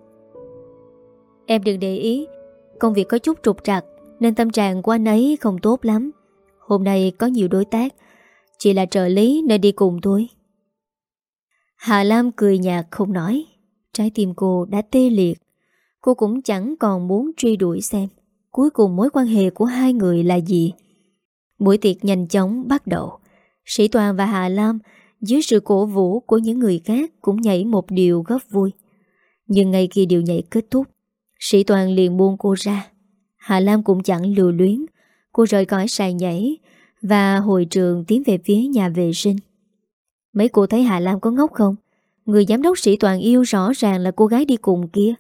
Em đừng để ý, Công việc có chút trục trặc Nên tâm trạng của anh ấy không tốt lắm. Hôm nay có nhiều đối tác, Chỉ là trợ lý nên đi cùng tôi Hà Lam cười nhạt không nói Trái tim cô đã tê liệt Cô cũng chẳng còn muốn truy đuổi xem Cuối cùng mối quan hệ của hai người là gì Buổi tiệc nhanh chóng bắt đầu Sĩ Toàn và Hà Lam dưới sự cổ vũ của những người khác cũng nhảy một điều góp vui. Nhưng ngay khi điều nhảy kết thúc, sĩ toàn liền buông cô ra. Hà Lam cũng chẳng lừa luyến, cô rời khỏi sàn nhảy và hồi trường tiến về phía nhà vệ sinh. Mấy cô thấy Hà Lam có ngốc không? Người giám đốc sĩ toàn yêu rõ ràng là cô gái đi cùng kia.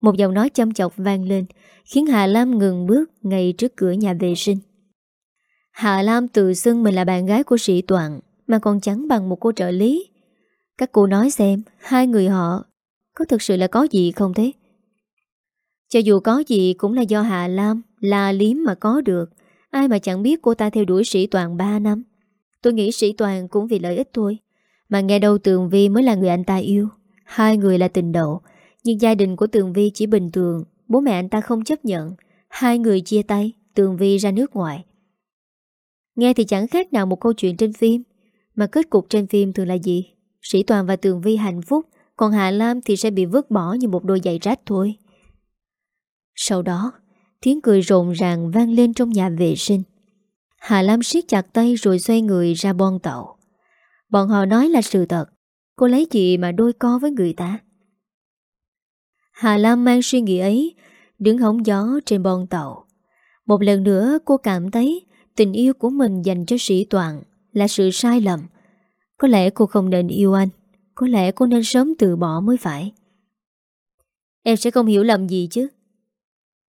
Một giọng nói châm chọc vang lên, khiến Hà Lam ngừng bước ngay trước cửa nhà vệ sinh. Hà Lam tự xưng mình là bạn gái của sĩ toàn mà còn chẳng bằng một cô trợ lý Các cô nói xem Hai người họ Có thực sự là có gì không thế Cho dù có gì cũng là do Hà Lam Là liếm mà có được Ai mà chẳng biết cô ta theo đuổi sĩ toàn 3 năm Tôi nghĩ sĩ toàn cũng vì lợi ích thôi. Mà nghe đâu Tường Vi mới là người anh ta yêu. Hai người là tình đầu. Nhưng gia đình của Tường Vi chỉ bình thường. Bố mẹ anh ta không chấp nhận. Hai người chia tay, Tường Vi ra nước ngoài. Nghe thì chẳng khác nào một câu chuyện trên phim. Mà kết cục trên phim thường là gì? Sĩ Toàn và Tường Vi hạnh phúc, Còn Hạ Lam thì sẽ bị vứt bỏ như một đôi giày rách thôi. Sau đó, Tiếng cười rộn ràng vang lên trong nhà vệ sinh. Hà Lam siết chặt tay rồi xoay người ra bon tàu Bọn họ nói là sự thật Cô lấy gì mà đôi co với người ta Hà Lam mang suy nghĩ ấy Đứng hóng gió trên bon tàu Một lần nữa cô cảm thấy Tình yêu của mình dành cho sĩ toàn là sự sai lầm. Có lẽ cô không nên yêu anh, có lẽ cô nên sớm từ bỏ mới phải. Em sẽ không hiểu lầm gì chứ.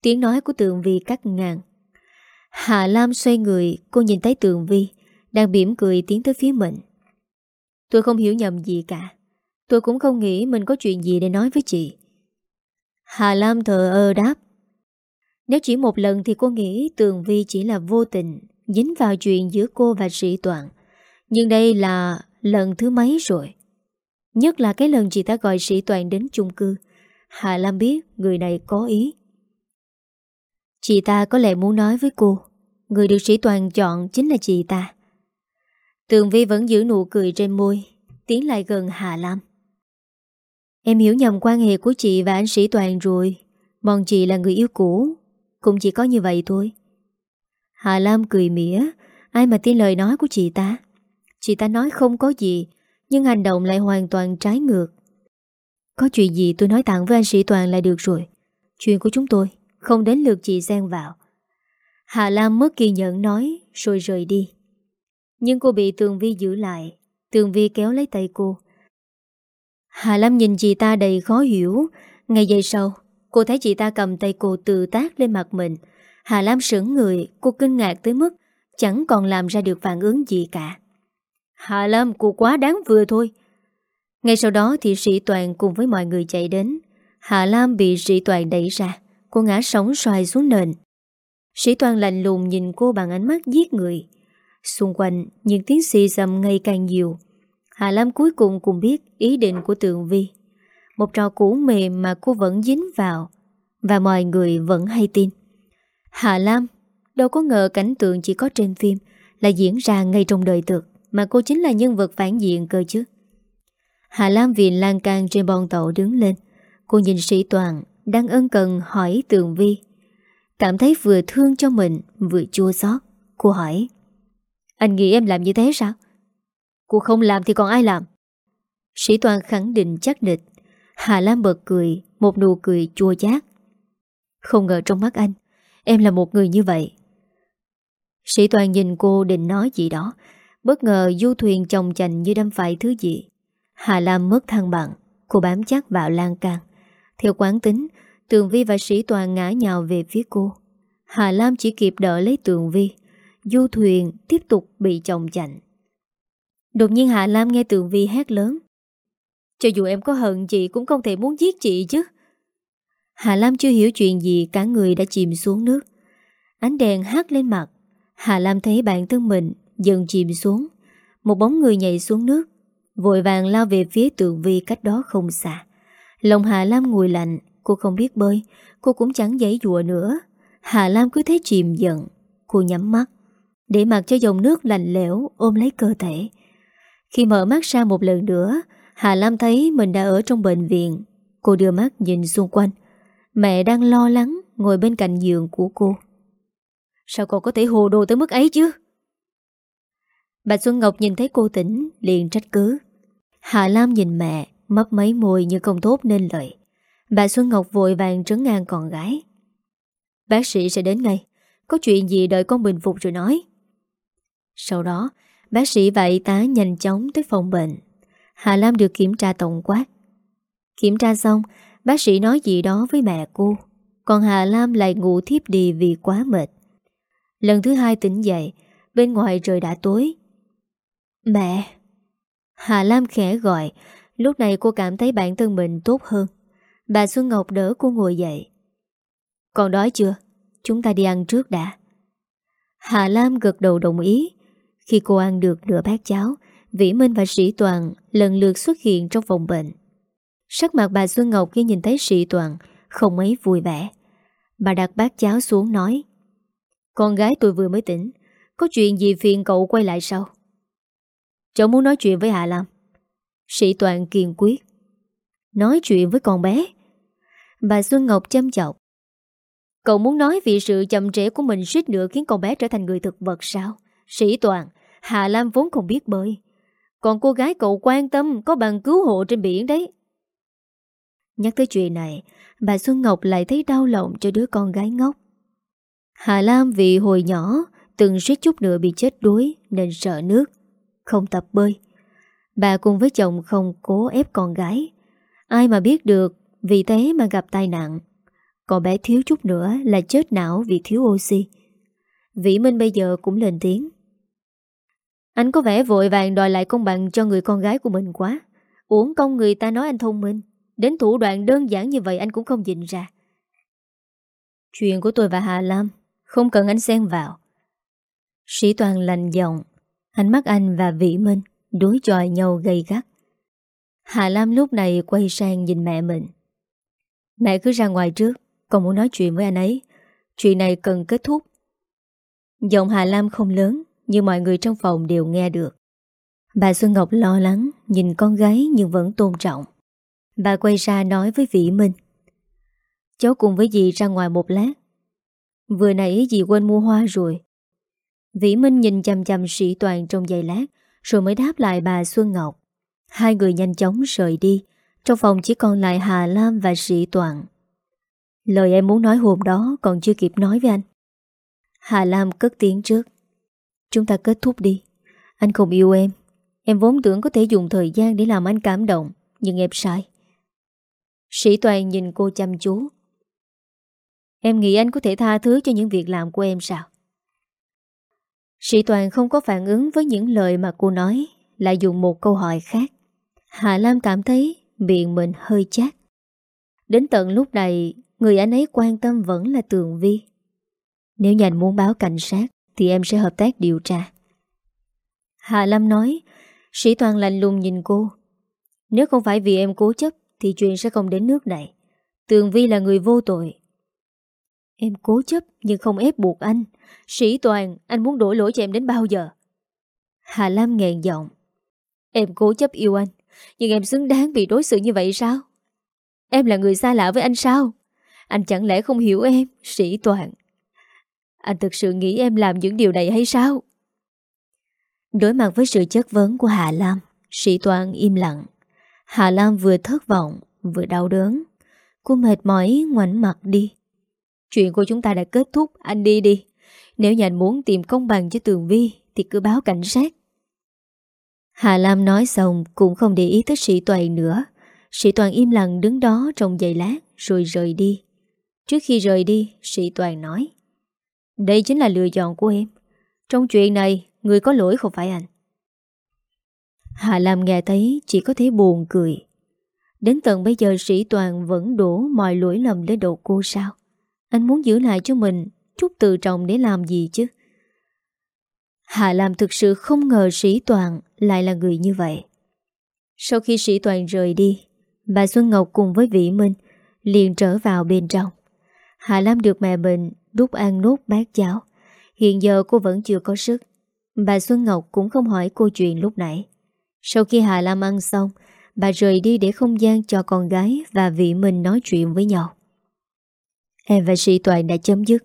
Tiếng nói của Tường Vi cắt ngang. Hà Lam xoay người, cô nhìn thấy Tường Vi, đang mỉm cười tiến tới phía mình. Tôi không hiểu nhầm gì cả. Tôi cũng không nghĩ mình có chuyện gì để nói với chị. Hà Lam thờ ơ đáp. Nếu chỉ một lần thì cô nghĩ Tường Vi chỉ là vô tình dính vào chuyện giữa cô và sĩ toàn. Nhưng đây là lần thứ mấy rồi. Nhất là cái lần chị ta gọi sĩ toàn đến chung cư. Hà Lam biết người này có ý. Chị ta có lẽ muốn nói với cô, người được sĩ toàn chọn chính là chị ta. Tường Vi vẫn giữ nụ cười trên môi, tiến lại gần Hà Lam. Em hiểu nhầm quan hệ của chị và anh sĩ toàn rồi. bọn chị là người yêu cũ, cũng chỉ có như vậy thôi. Hà Lam cười mỉa Ai mà tin lời nói của chị ta Chị ta nói không có gì Nhưng hành động lại hoàn toàn trái ngược Có chuyện gì tôi nói thẳng với anh Sĩ Toàn là được rồi Chuyện của chúng tôi không đến lượt chị xen vào. Hà Lam mất kiên nhẫn nói, Rồi rời đi. Nhưng cô bị Tường Vi giữ lại. Tường Vi kéo lấy tay cô. Hà Lam nhìn chị ta đầy khó hiểu. Ngày giây sau, Cô thấy chị ta cầm tay cô tự tác lên mặt mình. Hà Lam sững người, Cô kinh ngạc tới mức Chẳng còn làm ra được phản ứng gì cả. Hà Lam, cô quá đáng vừa thôi. Ngay sau đó thì sĩ toàn cùng với mọi người chạy đến. Hà Lam bị sĩ toàn đẩy ra. Cô ngã sóng xoài xuống nền. Sĩ toàn lạnh lùng nhìn cô bằng ánh mắt giết người. Xung quanh, những tiếng xì dầm ngày càng nhiều. Hà Lam cuối cùng cũng biết ý định của Tường Vi. Một trò cũ mềm mà cô vẫn dính vào, Và mọi người vẫn hay tin. Hà Lam, đâu có ngờ cảnh tượng chỉ có trên phim Là diễn ra ngay trong đời thực, Mà cô chính là nhân vật phản diện cơ chứ. Hà Lam vì lan can trên bon tàu đứng lên. Cô nhìn sĩ toàn đang ân cần hỏi Tường Vi. Cảm thấy vừa thương cho mình, Vừa chua xót. Cô hỏi. Anh nghĩ em làm như thế sao? Cô không làm thì còn ai làm? Sĩ Toàn khẳng định chắc địch Hà Lam bật cười, Một nụ cười chua chát. Không ngờ trong mắt anh, Em là một người như vậy. Sĩ Toàn nhìn cô định nói gì đó. Bất ngờ du thuyền chồng chành như đâm phải thứ gì. Hà Lam mất thăng bằng, Cô bám chắc vào lan can. Theo quán tính Tường Vi và Sĩ Toàn ngã nhào về phía cô. Hà Lam chỉ kịp đỡ lấy Tường Vi. Du thuyền tiếp tục bị chồng chạnh Đột nhiên Hạ Lam nghe Tường Vi hét lớn. Cho dù em có hận chị Cũng không thể muốn giết chị chứ. Hà Lam chưa hiểu chuyện gì, Cả người đã chìm xuống nước. Ánh đèn hát lên mặt. Hà Lam thấy bản thân mình dần chìm xuống. Một bóng người nhảy xuống nước, Vội vàng lao về phía tường vi cách đó không xa. Lòng Hà Lam ngồi lạnh Cô không biết bơi, Cô cũng chẳng giấy dùa nữa. Hà Lam cứ thế chìm dần Cô nhắm mắt, Để mặc cho dòng nước lạnh lẽo ôm lấy cơ thể. Khi mở mắt ra một lần nữa, Hà Lam thấy mình đã ở trong bệnh viện. Cô đưa mắt nhìn xung quanh. Mẹ đang lo lắng Ngồi bên cạnh giường của cô. Sao cậu có thể hồ đồ tới mức ấy chứ? Bà Xuân Ngọc nhìn thấy cô tỉnh, Liền trách cứ. Hà Lam nhìn mẹ, Mấp mấy môi như không tốt nên lời. Bà Xuân Ngọc vội vàng trấn ngang con gái. Bác sĩ sẽ đến ngay, Có chuyện gì đợi con bình phục rồi nói. Sau đó, Bác sĩ và y tá nhanh chóng tới phòng bệnh. Hà Lam được kiểm tra tổng quát. Kiểm tra xong, Bác sĩ nói gì đó với mẹ cô, Còn Hà Lam lại ngủ thiếp đi vì quá mệt. Lần thứ hai tỉnh dậy, Bên ngoài trời đã tối. Mẹ. Hà Lam khẽ gọi, Lúc này cô cảm thấy bản thân mình tốt hơn. Bà Xuân Ngọc đỡ cô ngồi dậy. Còn đói chưa? Chúng ta đi ăn trước đã. Hà Lam gật đầu đồng ý. Khi cô ăn được nửa bát cháo, Vĩ Minh và Sĩ Toàn lần lượt xuất hiện trong phòng bệnh. Sắc mặt bà Xuân Ngọc khi nhìn thấy Sĩ Toàn Không mấy vui vẻ. Bà đặt bát cháo xuống nói, Con gái tôi vừa mới tỉnh, Có chuyện gì phiền cậu quay lại sau Cháu muốn nói chuyện với Hạ Lam. Sĩ Toàn kiên quyết, Nói chuyện với con bé Bà Xuân Ngọc châm chọc Cậu muốn nói vì sự chậm trễ của mình suýt nữa khiến con bé trở thành người thực vật sao? Sĩ Toàn, Hà Lam vốn không biết bơi. Còn cô gái cậu quan tâm có bằng cứu hộ trên biển đấy. Nhắc tới chuyện này, bà Xuân Ngọc lại thấy đau lòng cho đứa con gái ngốc. Hà Lam vì hồi nhỏ từng suýt chút nữa bị chết đuối nên sợ nước, không tập bơi. Bà cùng với chồng không cố ép con gái. Ai mà biết được vì thế mà gặp tai nạn. Còn bé thiếu chút nữa là chết não vì thiếu oxy. Vĩ Minh bây giờ cũng lên tiếng. Anh có vẻ vội vàng đòi lại công bằng cho người con gái của mình quá. Uổng công người ta nói anh thông minh. Đến thủ đoạn đơn giản như vậy anh cũng không nhìn ra. Chuyện của tôi và Hà Lam không cần anh xen vào. Sĩ Toàn lành giọng, ánh mắt anh và Vĩ Minh đối chọi nhau gây gắt. Hà Lam lúc này quay sang nhìn mẹ mình. Mẹ cứ ra ngoài trước, con muốn nói chuyện với anh ấy. Chuyện này cần kết thúc. Giọng Hà Lam không lớn, nhưng mọi người trong phòng đều nghe được. Bà Xuân Ngọc lo lắng, nhìn con gái nhưng vẫn tôn trọng. Bà quay ra nói với Vĩ Minh. Cháu cùng với dì ra ngoài một lát. Vừa nãy dì quên mua hoa rồi. Vĩ Minh nhìn chăm chăm sĩ toàn trong giày lát, rồi mới đáp lại bà Xuân Ngọc. Hai người nhanh chóng rời đi, trong phòng chỉ còn lại Hà Lam và Sĩ Toàn. Lời em muốn nói hôm đó Còn chưa kịp nói với anh. Hà Lam cất tiếng trước. Chúng ta kết thúc đi. Anh không yêu em. Em vốn tưởng có thể dùng thời gian để làm anh cảm động, Nhưng em sai. Sĩ Toàn nhìn cô chăm chú. Em nghĩ anh có thể tha thứ cho những việc làm của em sao? Sĩ Toàn không có phản ứng với những lời mà cô nói, Lại dùng một câu hỏi khác. Hạ Lam cảm thấy miệng mình hơi chát. Đến tận lúc này, Người anh ấy quan tâm vẫn là Tường Vi. Nếu nhà muốn báo cảnh sát, Thì em sẽ hợp tác điều tra. Hạ Lâm nói, Sĩ Toàn lạnh lùng nhìn cô. Nếu không phải vì em cố chấp, Thì chuyện sẽ không đến nước này. Tường Vi là người vô tội. Em cố chấp, nhưng không ép buộc anh. Sĩ Toàn, Anh muốn đổ lỗi cho em đến bao giờ? Hà Lam nghẹn giọng. Em cố chấp yêu anh. Nhưng em xứng đáng bị đối xử như vậy sao? Em là người xa lạ với anh sao? Anh chẳng lẽ không hiểu em? Sĩ Toàn. Anh thực sự nghĩ em làm những điều này hay sao? Đối mặt với sự chất vấn của Hà Lam, Sĩ Toàn im lặng. Hà Lam vừa thất vọng, Vừa đau đớn. Cô mệt mỏi, ngoảnh mặt đi. Chuyện của chúng ta đã kết thúc. Anh đi đi. Nếu nhà anh muốn tìm công bằng cho Tường Vi, Thì cứ báo cảnh sát. Hà Lam nói xong Cũng không để ý tới sĩ toàn nữa. Sĩ toàn im lặng đứng đó trong giày lát Rồi rời đi. Trước khi rời đi, Sĩ toàn nói, Đây chính là lựa chọn của em. Trong chuyện này, Người có lỗi không phải anh. Hà Lam nghe thấy Chỉ có thể buồn cười. Đến tận bây giờ sĩ toàn vẫn đổ mọi lỗi lầm lên đầu cô sao? Anh muốn giữ lại cho mình Chút tự trọng để làm gì chứ? Hạ Lam thực sự không ngờ Sĩ Toàn lại là người như vậy. Sau khi Sĩ Toàn rời đi, Bà Xuân Ngọc cùng với Vĩ Minh liền trở vào bên trong. Hạ Lam được mẹ mình đút ăn nốt bát cháo. Hiện giờ cô vẫn chưa có sức. Bà Xuân Ngọc cũng không hỏi cô chuyện lúc nãy. Sau khi Hà Lam ăn xong, Bà rời đi để không gian cho con gái Và vị Minh nói chuyện với nhau. Em và sĩ toàn đã chấm dứt.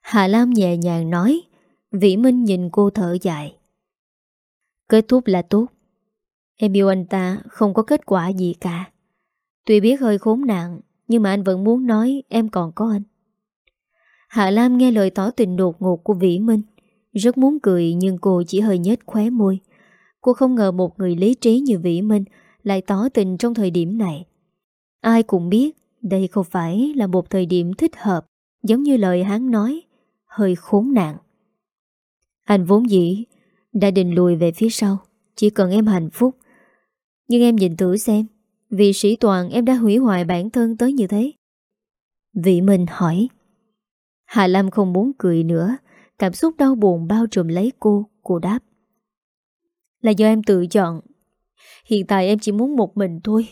Hà Lam nhẹ nhàng nói Vĩ Minh nhìn cô thở dài. Kết thúc là tốt. Em yêu anh ta, không có kết quả gì cả. Tuy biết hơi khốn nạn, Nhưng mà anh vẫn muốn nói em còn có anh. Hạ Lam nghe lời tỏ tình đột ngột của Vĩ Minh. Rất muốn cười, nhưng cô chỉ hơi nhếch khóe môi. Cô không ngờ một người lý trí như Vĩ Minh Lại tỏ tình trong thời điểm này. Ai cũng biết, đây không phải là một thời điểm thích hợp, Giống như lời hắn nói, Hơi khốn nạn. Anh vốn dĩ Đã định lùi về phía sau, Chỉ cần em hạnh phúc. Nhưng em nhìn thử xem Vì sĩ toàn em đã hủy hoại bản thân tới như thế. Vị mình hỏi. Hà Lam không muốn cười nữa, Cảm xúc đau buồn bao trùm lấy cô Cô đáp. Là do em tự chọn, Hiện tại em chỉ muốn một mình thôi.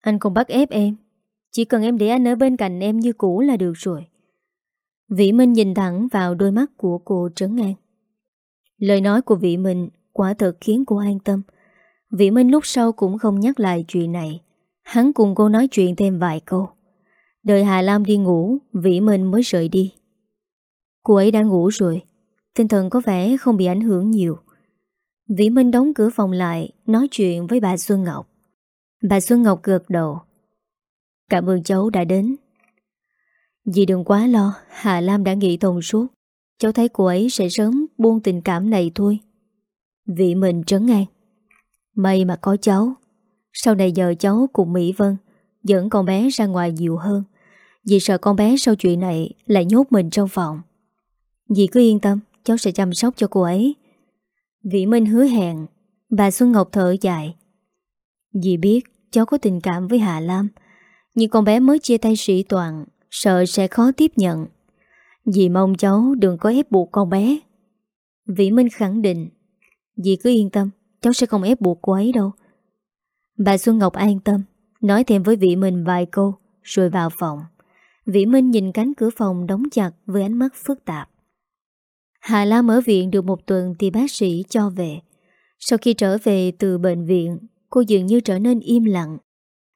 Anh không bắt ép em, Chỉ cần em để anh ở bên cạnh em như cũ là được rồi. Vĩ Minh nhìn thẳng vào đôi mắt của cô trấn an. Lời nói của Vĩ Minh quả thật khiến cô an tâm. Vĩ Minh lúc sau cũng không nhắc lại chuyện này. Hắn cùng cô nói chuyện thêm vài câu. Đợi Hà Lam đi ngủ, Vĩ Minh mới rời đi. Cô ấy đã ngủ rồi. Tinh thần có vẻ không bị ảnh hưởng nhiều. Vĩ Minh đóng cửa phòng lại, Nói chuyện với bà Xuân Ngọc. Bà Xuân Ngọc gật đầu. Cảm ơn cháu đã đến. Dì đừng quá lo, Hà Lam đã nghĩ thông suốt. Cháu thấy cô ấy sẽ sớm buông tình cảm này thôi. Vị mình trấn an. May mà có cháu. Sau này giờ cháu cùng Mỹ Vân, Dẫn con bé ra ngoài nhiều hơn. Dì sợ con bé sau chuyện này Lại nhốt mình trong phòng. Dì cứ yên tâm, Cháu sẽ chăm sóc cho cô ấy. Vĩ Minh hứa hẹn, Bà Xuân Ngọc thở dài. Dì biết cháu có tình cảm với Hà Lam, Nhưng con bé mới chia tay sĩ toàn Sợ sẽ khó tiếp nhận. Dì mong cháu đừng có ép buộc con bé. Vĩ Minh khẳng định Dì cứ yên tâm Cháu sẽ không ép buộc cô ấy đâu. Bà Xuân Ngọc an tâm Nói thêm với Vĩ Minh vài câu Rồi vào phòng. Vĩ Minh nhìn cánh cửa phòng đóng chặt Với ánh mắt phức tạp. Hà Lam ở viện được một tuần Thì bác sĩ cho về. Sau khi trở về từ bệnh viện cô dường như trở nên im lặng.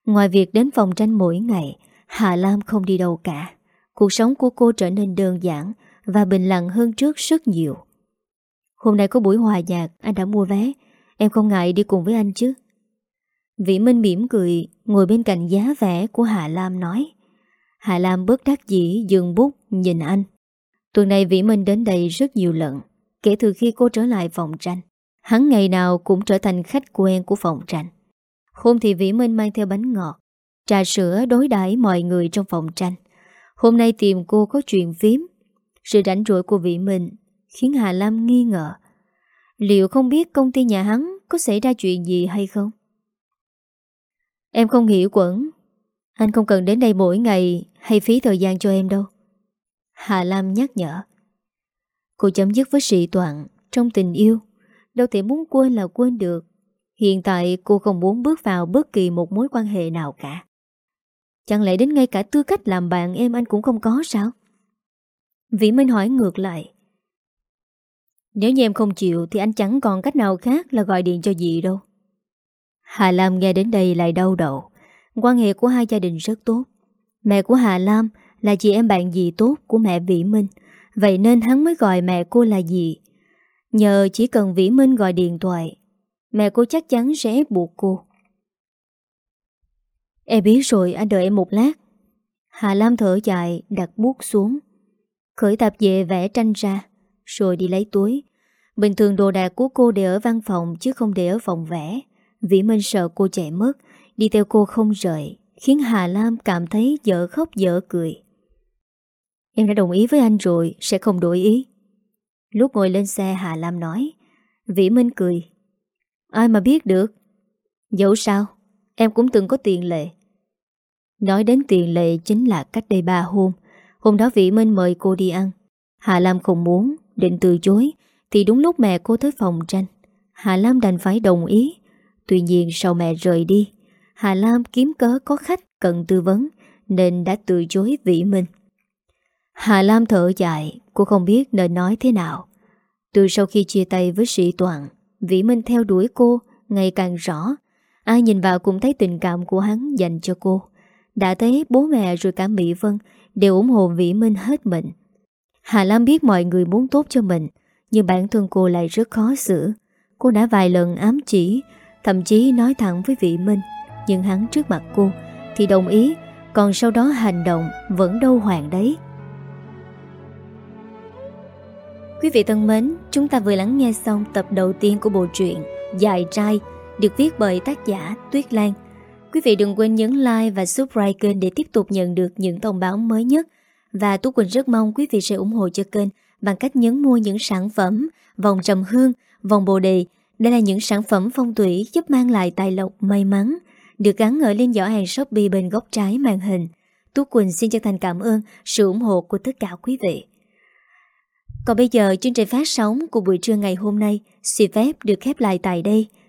Ngoài việc đến phòng tranh mỗi ngày, Hà Lam không đi đâu cả. Cuộc sống của cô trở nên đơn giản và bình lặng hơn trước rất nhiều. Hôm nay có buổi hòa nhạc, anh đã mua vé. Em không ngại đi cùng với anh chứ? Vĩ Minh mỉm cười Ngồi bên cạnh giá vẽ của Hà Lam nói Hà Lam bớt đắc dĩ dừng bút nhìn anh Tuần này Vĩ Minh đến đây rất nhiều lần Kể từ khi cô trở lại phòng tranh Hắn ngày nào cũng trở thành khách quen của phòng tranh Hôm thì Vĩ Minh mang theo bánh ngọt Trà sữa đối đãi mọi người trong phòng tranh. Hôm nay tìm cô có chuyện phím. Sự rảnh rỗi của vị mình Khiến Hà Lam nghi ngờ. Liệu không biết công ty nhà hắn Có xảy ra chuyện gì hay không? Em không hiểu quẩn. Anh không cần đến đây mỗi ngày Hay phí thời gian cho em đâu. Hà Lam nhắc nhở. Cô chấm dứt với sĩ toàn Trong tình yêu. Đâu thể muốn quên là quên được. Hiện tại cô không muốn bước vào bất kỳ một mối quan hệ nào cả. Chẳng lẽ đến ngay cả tư cách làm bạn em anh cũng không có sao? Vĩ Minh hỏi ngược lại. Nếu như em không chịu Thì anh chẳng còn cách nào khác là gọi điện cho dì đâu. Hà Lam nghe đến đây lại đau đầu. Quan hệ của hai gia đình rất tốt. Mẹ của Hà Lam là chị em bạn dì tốt của mẹ Vĩ Minh. Vậy nên hắn mới gọi mẹ cô là dì. Nhờ chỉ cần Vĩ Minh gọi điện thoại, Mẹ cô chắc chắn sẽ ép buộc cô. Em biết rồi, anh đợi em một lát. Hà Lam thở dài, đặt bút xuống. Khởi tạp về vẽ tranh ra, Rồi đi lấy túi. Bình thường đồ đạc của cô để ở văn phòng, Chứ không để ở phòng vẽ. Vĩ Minh sợ cô chạy mất, Đi theo cô không rời, Khiến Hà Lam cảm thấy dở khóc dở cười. Em đã đồng ý với anh rồi, Sẽ không đổi ý. Lúc ngồi lên xe, Hà Lam nói. Vĩ Minh cười. Ai mà biết được? Dẫu sao? Em cũng từng có tiền lệ. Nói đến tiền lệ chính là cách đây ba hôm. Hôm đó Vĩ Minh mời cô đi ăn. Hà Lam không muốn, Định từ chối, Thì đúng lúc mẹ cô tới phòng tranh. Hà Lam đành phải đồng ý. Tuy nhiên sau mẹ rời đi, Hà Lam kiếm cớ có khách cần tư vấn, Nên đã từ chối Vĩ Minh. Hà Lam thở dài, Cô không biết nên nói thế nào. Từ sau khi chia tay với sĩ Toàn Vĩ Minh theo đuổi cô Ngày càng rõ Ai nhìn vào cũng thấy tình cảm của hắn dành cho cô. Đã thấy bố mẹ rồi cả Mỹ Vân Đều ủng hộ Vĩ Minh hết mình. Hà Lam biết mọi người muốn tốt cho mình Nhưng bản thân cô lại rất khó xử. Cô đã vài lần ám chỉ Thậm chí nói thẳng với Vĩ Minh Nhưng hắn trước mặt cô Thì đồng ý Còn sau đó hành động vẫn đâu hoàng đấy. Quý vị thân mến, chúng ta vừa lắng nghe xong tập đầu tiên của bộ truyện Dài trai được viết bởi tác giả Tuyết Lan. Quý vị đừng quên nhấn like và subscribe kênh để tiếp tục nhận được những thông báo mới nhất. Và Tú Quỳnh rất mong quý vị sẽ ủng hộ cho kênh bằng cách nhấn mua những sản phẩm vòng trầm hương, vòng bồ đề. Đây là những sản phẩm phong thủy giúp mang lại tài lộc may mắn, được gắn ở lên giỏ hàng Shopee bên góc trái màn hình. Tú Quỳnh xin chân thành cảm ơn sự ủng hộ của tất cả quý vị. Còn bây giờ chương trình phát sóng của buổi trưa ngày hôm nay xin phép được khép lại tại đây.